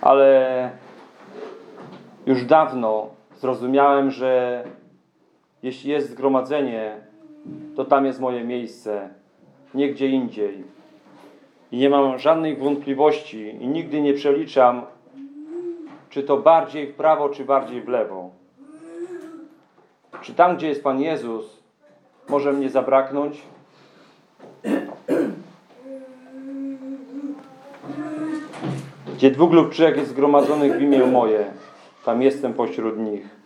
ale już dawno zrozumiałem, że jeśli jest zgromadzenie, to tam jest moje miejsce, nie gdzie indziej. I nie mam żadnych wątpliwości i nigdy nie przeliczam, czy to bardziej w prawo, czy bardziej w lewo. Czy tam, gdzie jest Pan Jezus, może mnie zabraknąć? Gdzie dwóch lub trzech jest zgromadzonych w imię moje, tam jestem pośród nich.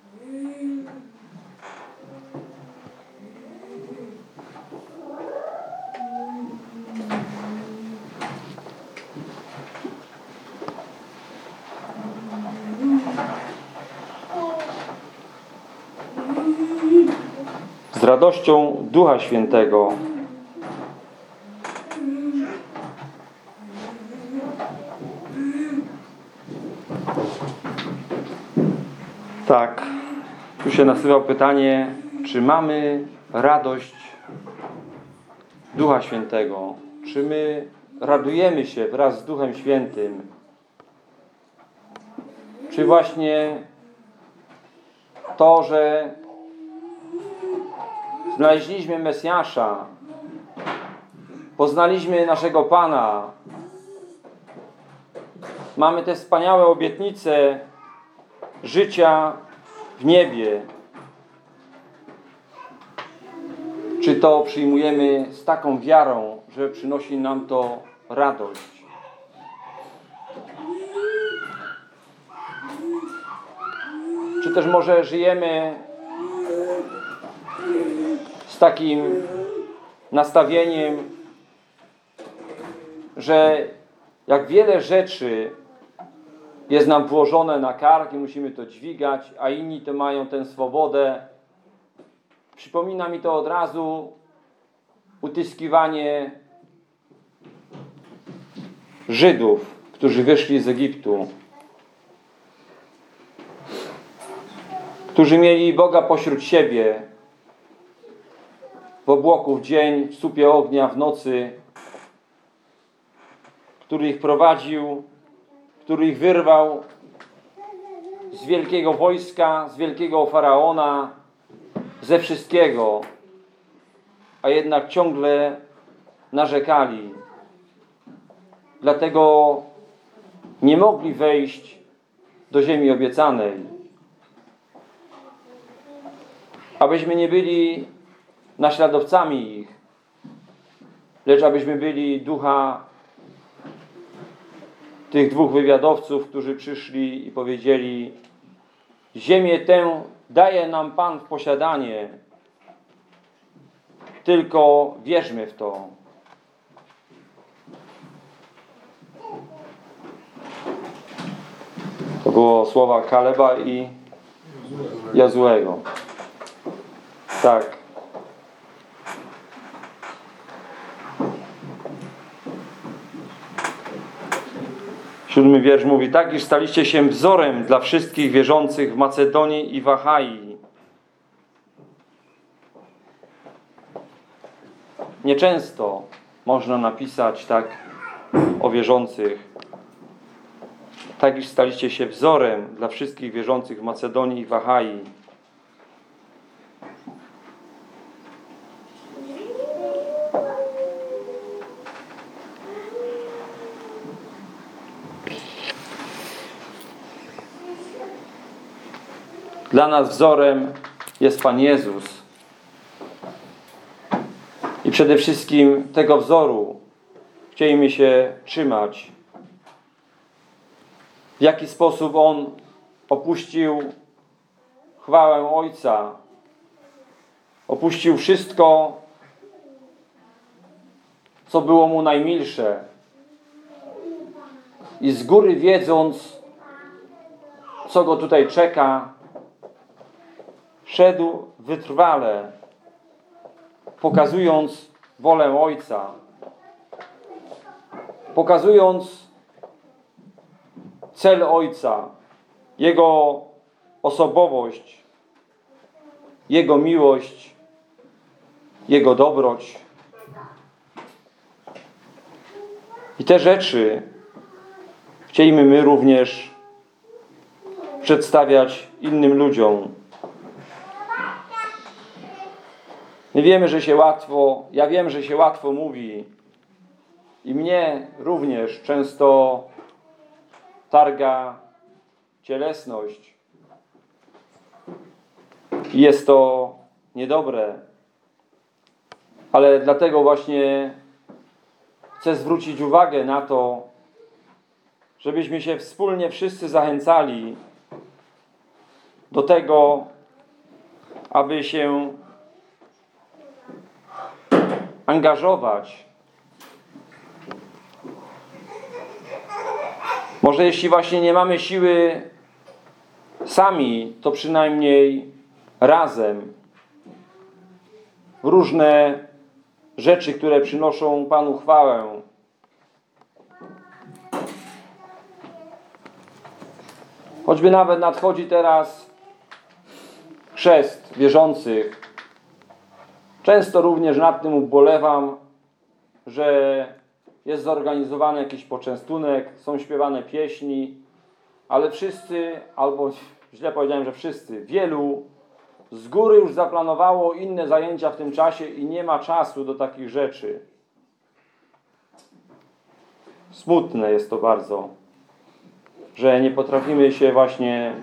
Radością Ducha Świętego. Tak, tu się nasuwa pytanie, czy mamy radość Ducha Świętego? Czy my radujemy się wraz z Duchem Świętym? Czy właśnie to, że Znaleźliśmy Mesjasza. Poznaliśmy naszego Pana. Mamy te wspaniałe obietnice życia w niebie. Czy to przyjmujemy z taką wiarą, że przynosi nam to radość? Czy też może żyjemy takim nastawieniem, że jak wiele rzeczy jest nam włożone na kark i musimy to dźwigać, a inni to mają tę swobodę. Przypomina mi to od razu utyskiwanie Żydów, którzy wyszli z Egiptu. Którzy mieli Boga pośród siebie, w obłoku w dzień, w słupie ognia w nocy, który ich prowadził, który ich wyrwał z wielkiego wojska, z wielkiego faraona, ze wszystkiego, a jednak ciągle narzekali. Dlatego nie mogli wejść do ziemi obiecanej. Abyśmy nie byli naśladowcami ich, lecz abyśmy byli ducha tych dwóch wywiadowców, którzy przyszli i powiedzieli Ziemię tę daje nam Pan w posiadanie, tylko wierzmy w to. To było słowa Kaleba i Jazłego. Tak. Siódmy wiersz mówi tak, iż staliście się wzorem dla wszystkich wierzących w Macedonii i w Achai. Nieczęsto można napisać tak o wierzących. Tak, iż staliście się wzorem dla wszystkich wierzących w Macedonii i w Dla nas wzorem jest Pan Jezus. I przede wszystkim tego wzoru chcielibyśmy się trzymać. W jaki sposób On opuścił chwałę Ojca, opuścił wszystko, co było Mu najmilsze i z góry wiedząc, co Go tutaj czeka, szedł wytrwale, pokazując wolę Ojca, pokazując cel Ojca, Jego osobowość, Jego miłość, Jego dobroć. I te rzeczy chcielibyśmy my również przedstawiać innym ludziom. My wiemy, że się łatwo, ja wiem, że się łatwo mówi i mnie również często targa cielesność. I jest to niedobre. Ale dlatego właśnie chcę zwrócić uwagę na to, żebyśmy się wspólnie wszyscy zachęcali do tego, aby się angażować. Może jeśli właśnie nie mamy siły sami, to przynajmniej razem różne rzeczy, które przynoszą Panu chwałę. Choćby nawet nadchodzi teraz chrzest wierzących, Często również nad tym ubolewam, że jest zorganizowany jakiś poczęstunek, są śpiewane pieśni, ale wszyscy, albo źle powiedziałem, że wszyscy, wielu z góry już zaplanowało inne zajęcia w tym czasie i nie ma czasu do takich rzeczy. Smutne jest to bardzo, że nie potrafimy się właśnie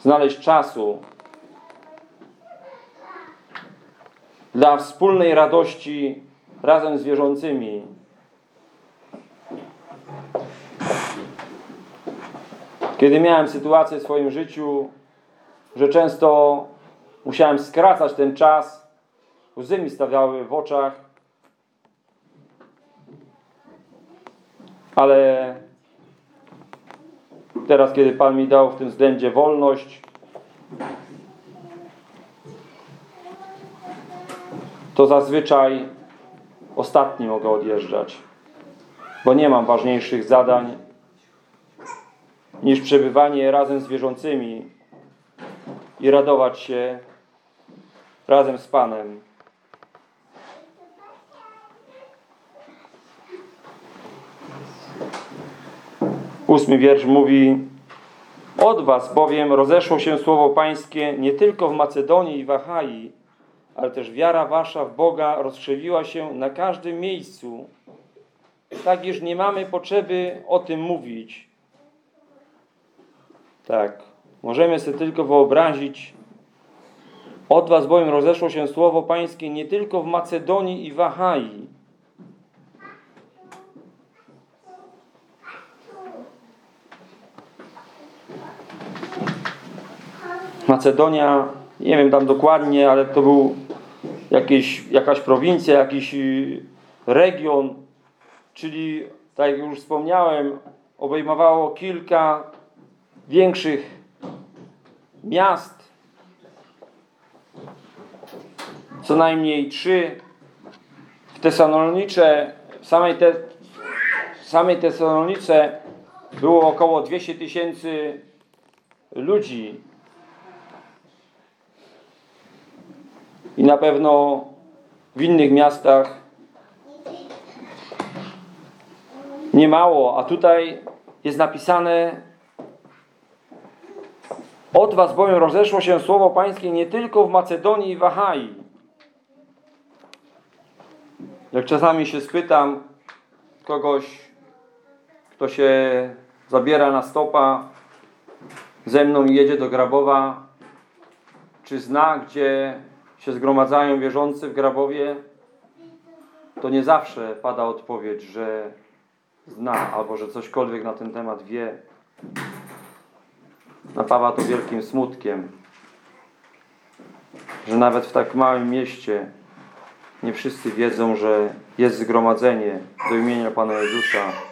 znaleźć czasu dla wspólnej radości razem z wierzącymi. Kiedy miałem sytuację w swoim życiu, że często musiałem skracać ten czas, łzy mi stawiały w oczach, ale teraz, kiedy Pan mi dał w tym względzie wolność, to zazwyczaj ostatni mogę odjeżdżać, bo nie mam ważniejszych zadań niż przebywanie razem z wierzącymi i radować się razem z Panem. Ósmy wiersz mówi Od was bowiem rozeszło się słowo pańskie nie tylko w Macedonii i w ale też wiara wasza w Boga rozkrzewiła się na każdym miejscu, tak iż nie mamy potrzeby o tym mówić. Tak, możemy sobie tylko wyobrazić, od was bowiem rozeszło się słowo pańskie nie tylko w Macedonii i w Achai. Macedonia, nie wiem tam dokładnie, ale to był jakieś, jakaś prowincja, jakiś y, region, czyli tak jak już wspomniałem, obejmowało kilka większych miast, co najmniej trzy. W Tesalonicze, w samej, te, w samej Tesalonice było około 200 tysięcy ludzi. I na pewno w innych miastach nie mało, a tutaj jest napisane od was bowiem rozeszło się słowo pańskie nie tylko w Macedonii i w. Jak czasami się spytam kogoś, kto się zabiera na stopa ze mną i jedzie do Grabowa, czy zna, gdzie się zgromadzają wierzący w Grabowie, to nie zawsze pada odpowiedź, że zna albo że cośkolwiek na ten temat wie. Napawa to wielkim smutkiem, że nawet w tak małym mieście nie wszyscy wiedzą, że jest zgromadzenie do imienia Pana Jezusa.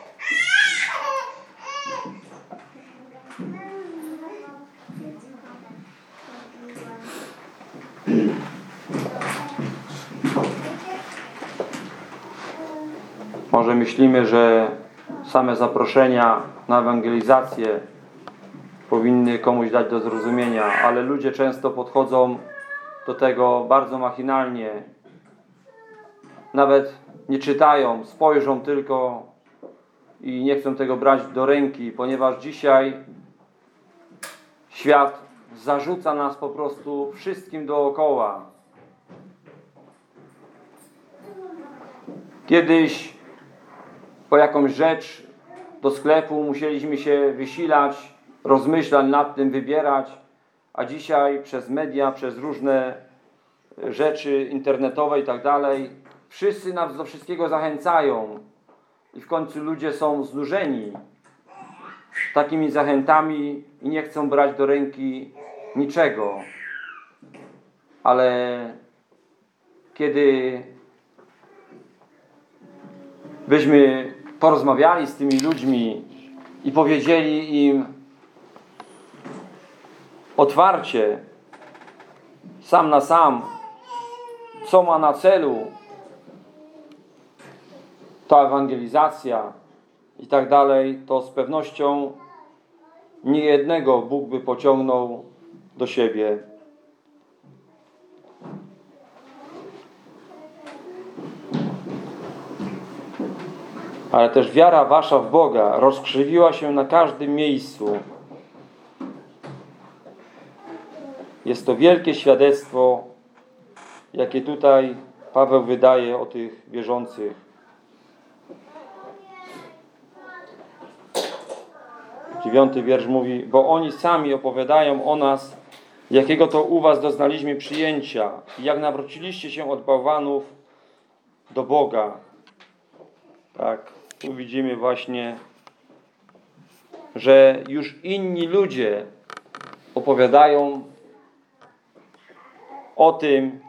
Może myślimy, że same zaproszenia na ewangelizację powinny komuś dać do zrozumienia, ale ludzie często podchodzą do tego bardzo machinalnie. Nawet nie czytają, spojrzą tylko i nie chcą tego brać do ręki, ponieważ dzisiaj świat zarzuca nas po prostu wszystkim dookoła. Kiedyś po jakąś rzecz do sklepu musieliśmy się wysilać, rozmyślać nad tym, wybierać, a dzisiaj przez media, przez różne rzeczy internetowe i tak dalej, wszyscy nas do wszystkiego zachęcają i w końcu ludzie są znużeni takimi zachętami i nie chcą brać do ręki niczego. Ale kiedy byśmy porozmawiali z tymi ludźmi i powiedzieli im otwarcie, sam na sam, co ma na celu ta ewangelizacja i tak dalej, to z pewnością niejednego Bóg by pociągnął do siebie. Ale też wiara wasza w Boga rozkrzywiła się na każdym miejscu. Jest to wielkie świadectwo, jakie tutaj Paweł wydaje o tych wierzących. Dziewiąty wiersz mówi, bo oni sami opowiadają o nas, jakiego to u was doznaliśmy przyjęcia, i jak nawróciliście się od bałwanów do Boga. Tak, tu widzimy właśnie, że już inni ludzie opowiadają o tym,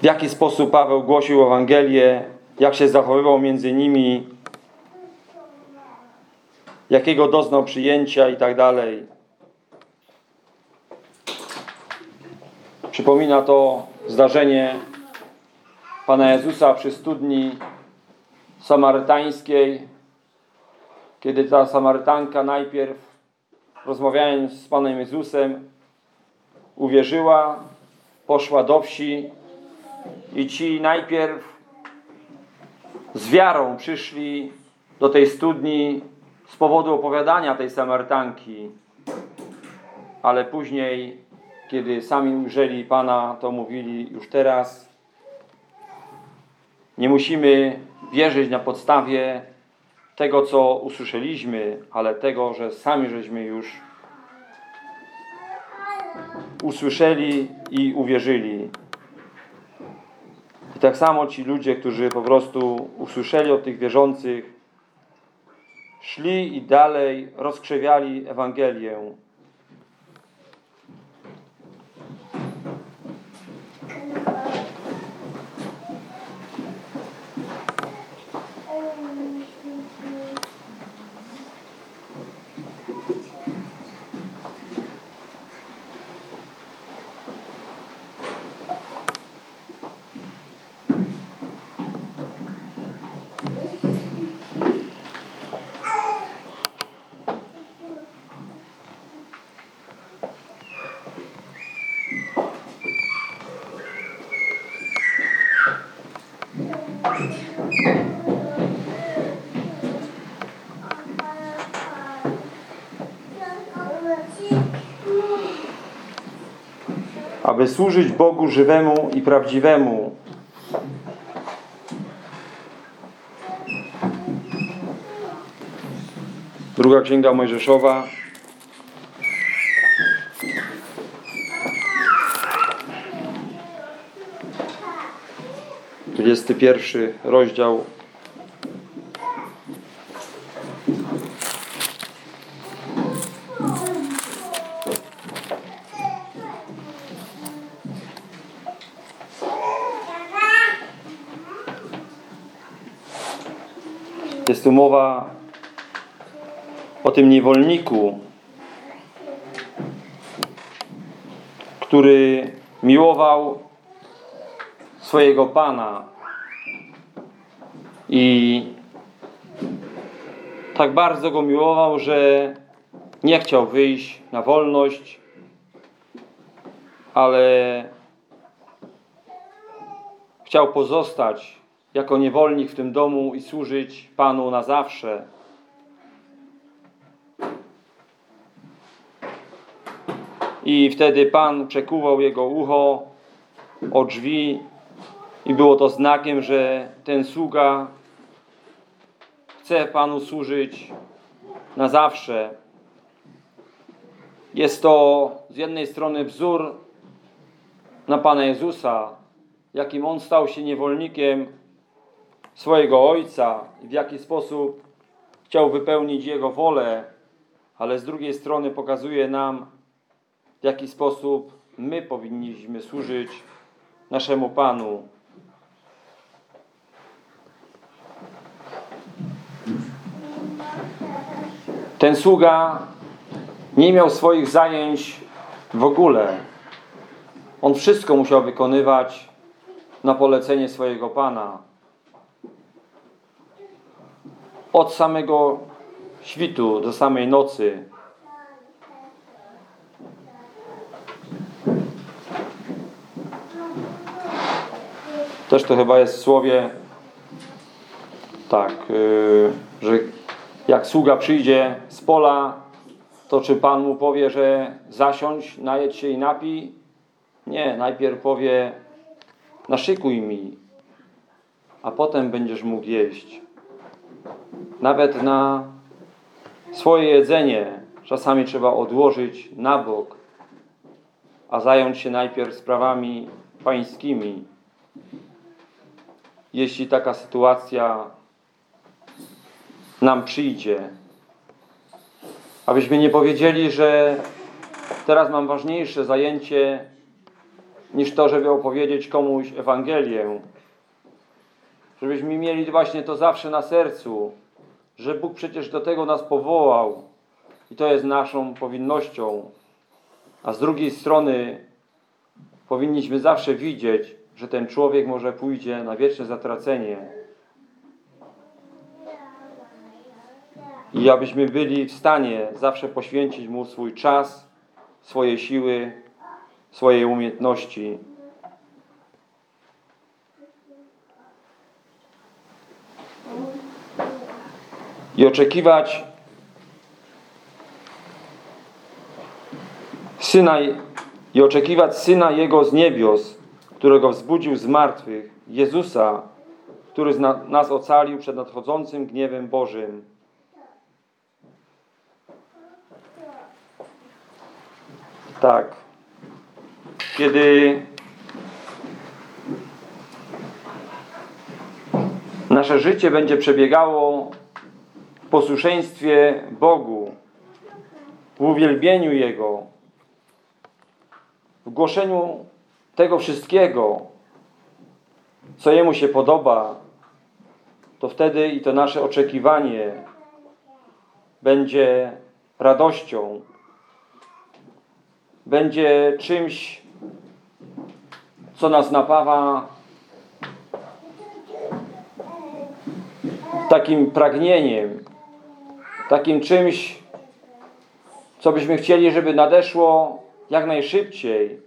w jaki sposób Paweł głosił Ewangelię, jak się zachowywał między nimi, jakiego doznał przyjęcia i tak dalej. Przypomina to zdarzenie Pana Jezusa przy studni samarytańskiej, kiedy ta Samarytanka najpierw rozmawiając z Panem Jezusem uwierzyła, poszła do wsi i ci najpierw z wiarą przyszli do tej studni z powodu opowiadania tej Samarytanki, ale później, kiedy sami ujrzeli Pana, to mówili już teraz nie musimy wierzyć na podstawie tego, co usłyszeliśmy, ale tego, że sami żeśmy już usłyszeli i uwierzyli. I tak samo ci ludzie, którzy po prostu usłyszeli od tych wierzących, szli i dalej rozkrzewiali Ewangelię. Aby służyć Bogu żywemu i prawdziwemu. Druga Księga Mojżeszowa. Dwudziesty pierwszy rozdział. Tu mowa o tym niewolniku, który miłował swojego Pana. I tak bardzo go miłował, że nie chciał wyjść na wolność, ale chciał pozostać jako niewolnik w tym domu i służyć Panu na zawsze. I wtedy Pan przekuwał jego ucho o drzwi i było to znakiem, że ten sługa chce Panu służyć na zawsze. Jest to z jednej strony wzór na Pana Jezusa, jakim On stał się niewolnikiem swojego Ojca i w jaki sposób chciał wypełnić Jego wolę, ale z drugiej strony pokazuje nam, w jaki sposób my powinniśmy służyć naszemu Panu. Ten sługa nie miał swoich zajęć w ogóle. On wszystko musiał wykonywać na polecenie swojego Pana. Od samego świtu do samej nocy. Też to chyba jest w słowie tak, yy, że jak sługa przyjdzie z pola, to czy Pan mu powie, że zasiądź, najedź się i napij? Nie, najpierw powie naszykuj mi, a potem będziesz mógł jeść. Nawet na swoje jedzenie czasami trzeba odłożyć na bok, a zająć się najpierw sprawami pańskimi. Jeśli taka sytuacja nam przyjdzie, abyśmy nie powiedzieli, że teraz mam ważniejsze zajęcie niż to, żeby opowiedzieć komuś Ewangelię. Żebyśmy mieli właśnie to zawsze na sercu, że Bóg przecież do tego nas powołał i to jest naszą powinnością. A z drugiej strony powinniśmy zawsze widzieć, że ten człowiek może pójdzie na wieczne zatracenie. I abyśmy byli w stanie zawsze poświęcić Mu swój czas, swoje siły, swoje umiejętności. I oczekiwać Syna i oczekiwać Syna Jego z niebios, którego wzbudził z martwych, Jezusa, który nas ocalił przed nadchodzącym gniewem Bożym. Tak. Kiedy nasze życie będzie przebiegało posłuszeństwie Bogu, w uwielbieniu Jego, w głoszeniu tego wszystkiego, co Jemu się podoba, to wtedy i to nasze oczekiwanie będzie radością, będzie czymś, co nas napawa takim pragnieniem, takim czymś, co byśmy chcieli, żeby nadeszło jak najszybciej,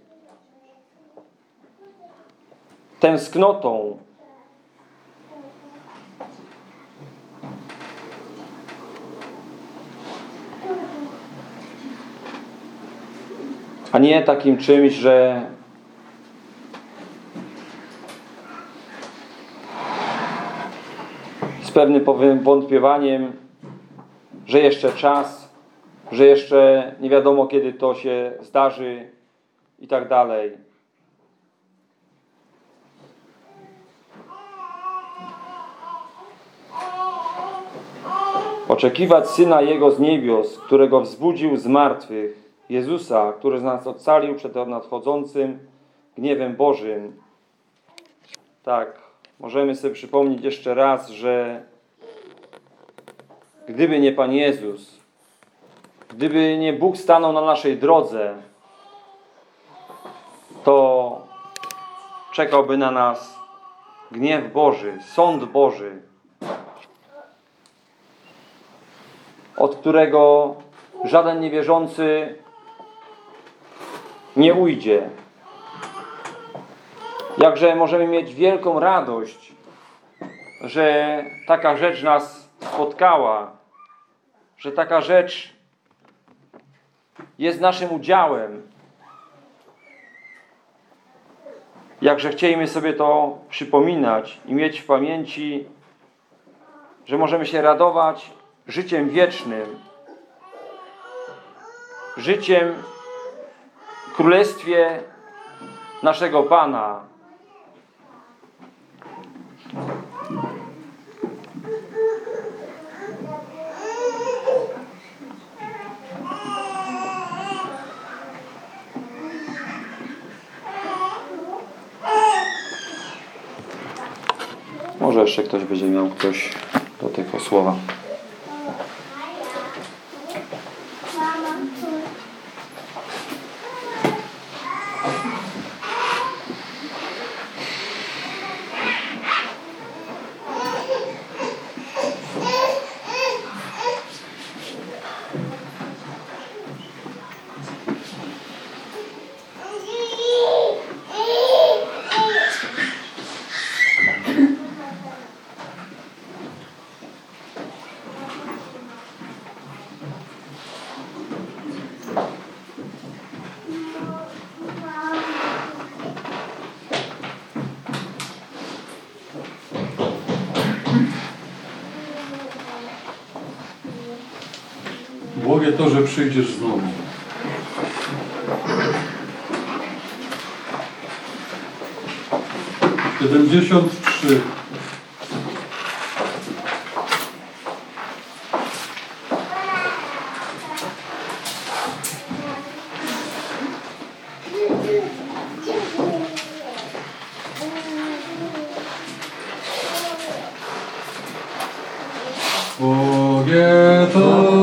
tęsknotą. A nie takim czymś, że z pewnym powątpiewaniem, że jeszcze czas, że jeszcze nie wiadomo kiedy to się zdarzy i tak dalej. Oczekiwać Syna Jego z niebios, którego wzbudził z martwych, Jezusa, który z nas ocalił przed nadchodzącym gniewem Bożym. Tak, możemy sobie przypomnieć jeszcze raz, że gdyby nie Pan Jezus, gdyby nie Bóg stanął na naszej drodze, to czekałby na nas gniew Boży, sąd Boży, od którego żaden niewierzący nie ujdzie. Jakże możemy mieć wielką radość, że taka rzecz nas spotkała, że taka rzecz jest naszym udziałem. Jakże chcielibyśmy sobie to przypominać i mieć w pamięci, że możemy się radować życiem wiecznym, życiem w Królestwie naszego Pana. Może jeszcze ktoś będzie miał coś do tego słowa. Przyjdziesz znowu. Siedemdziesiąt trzy. Błogie to,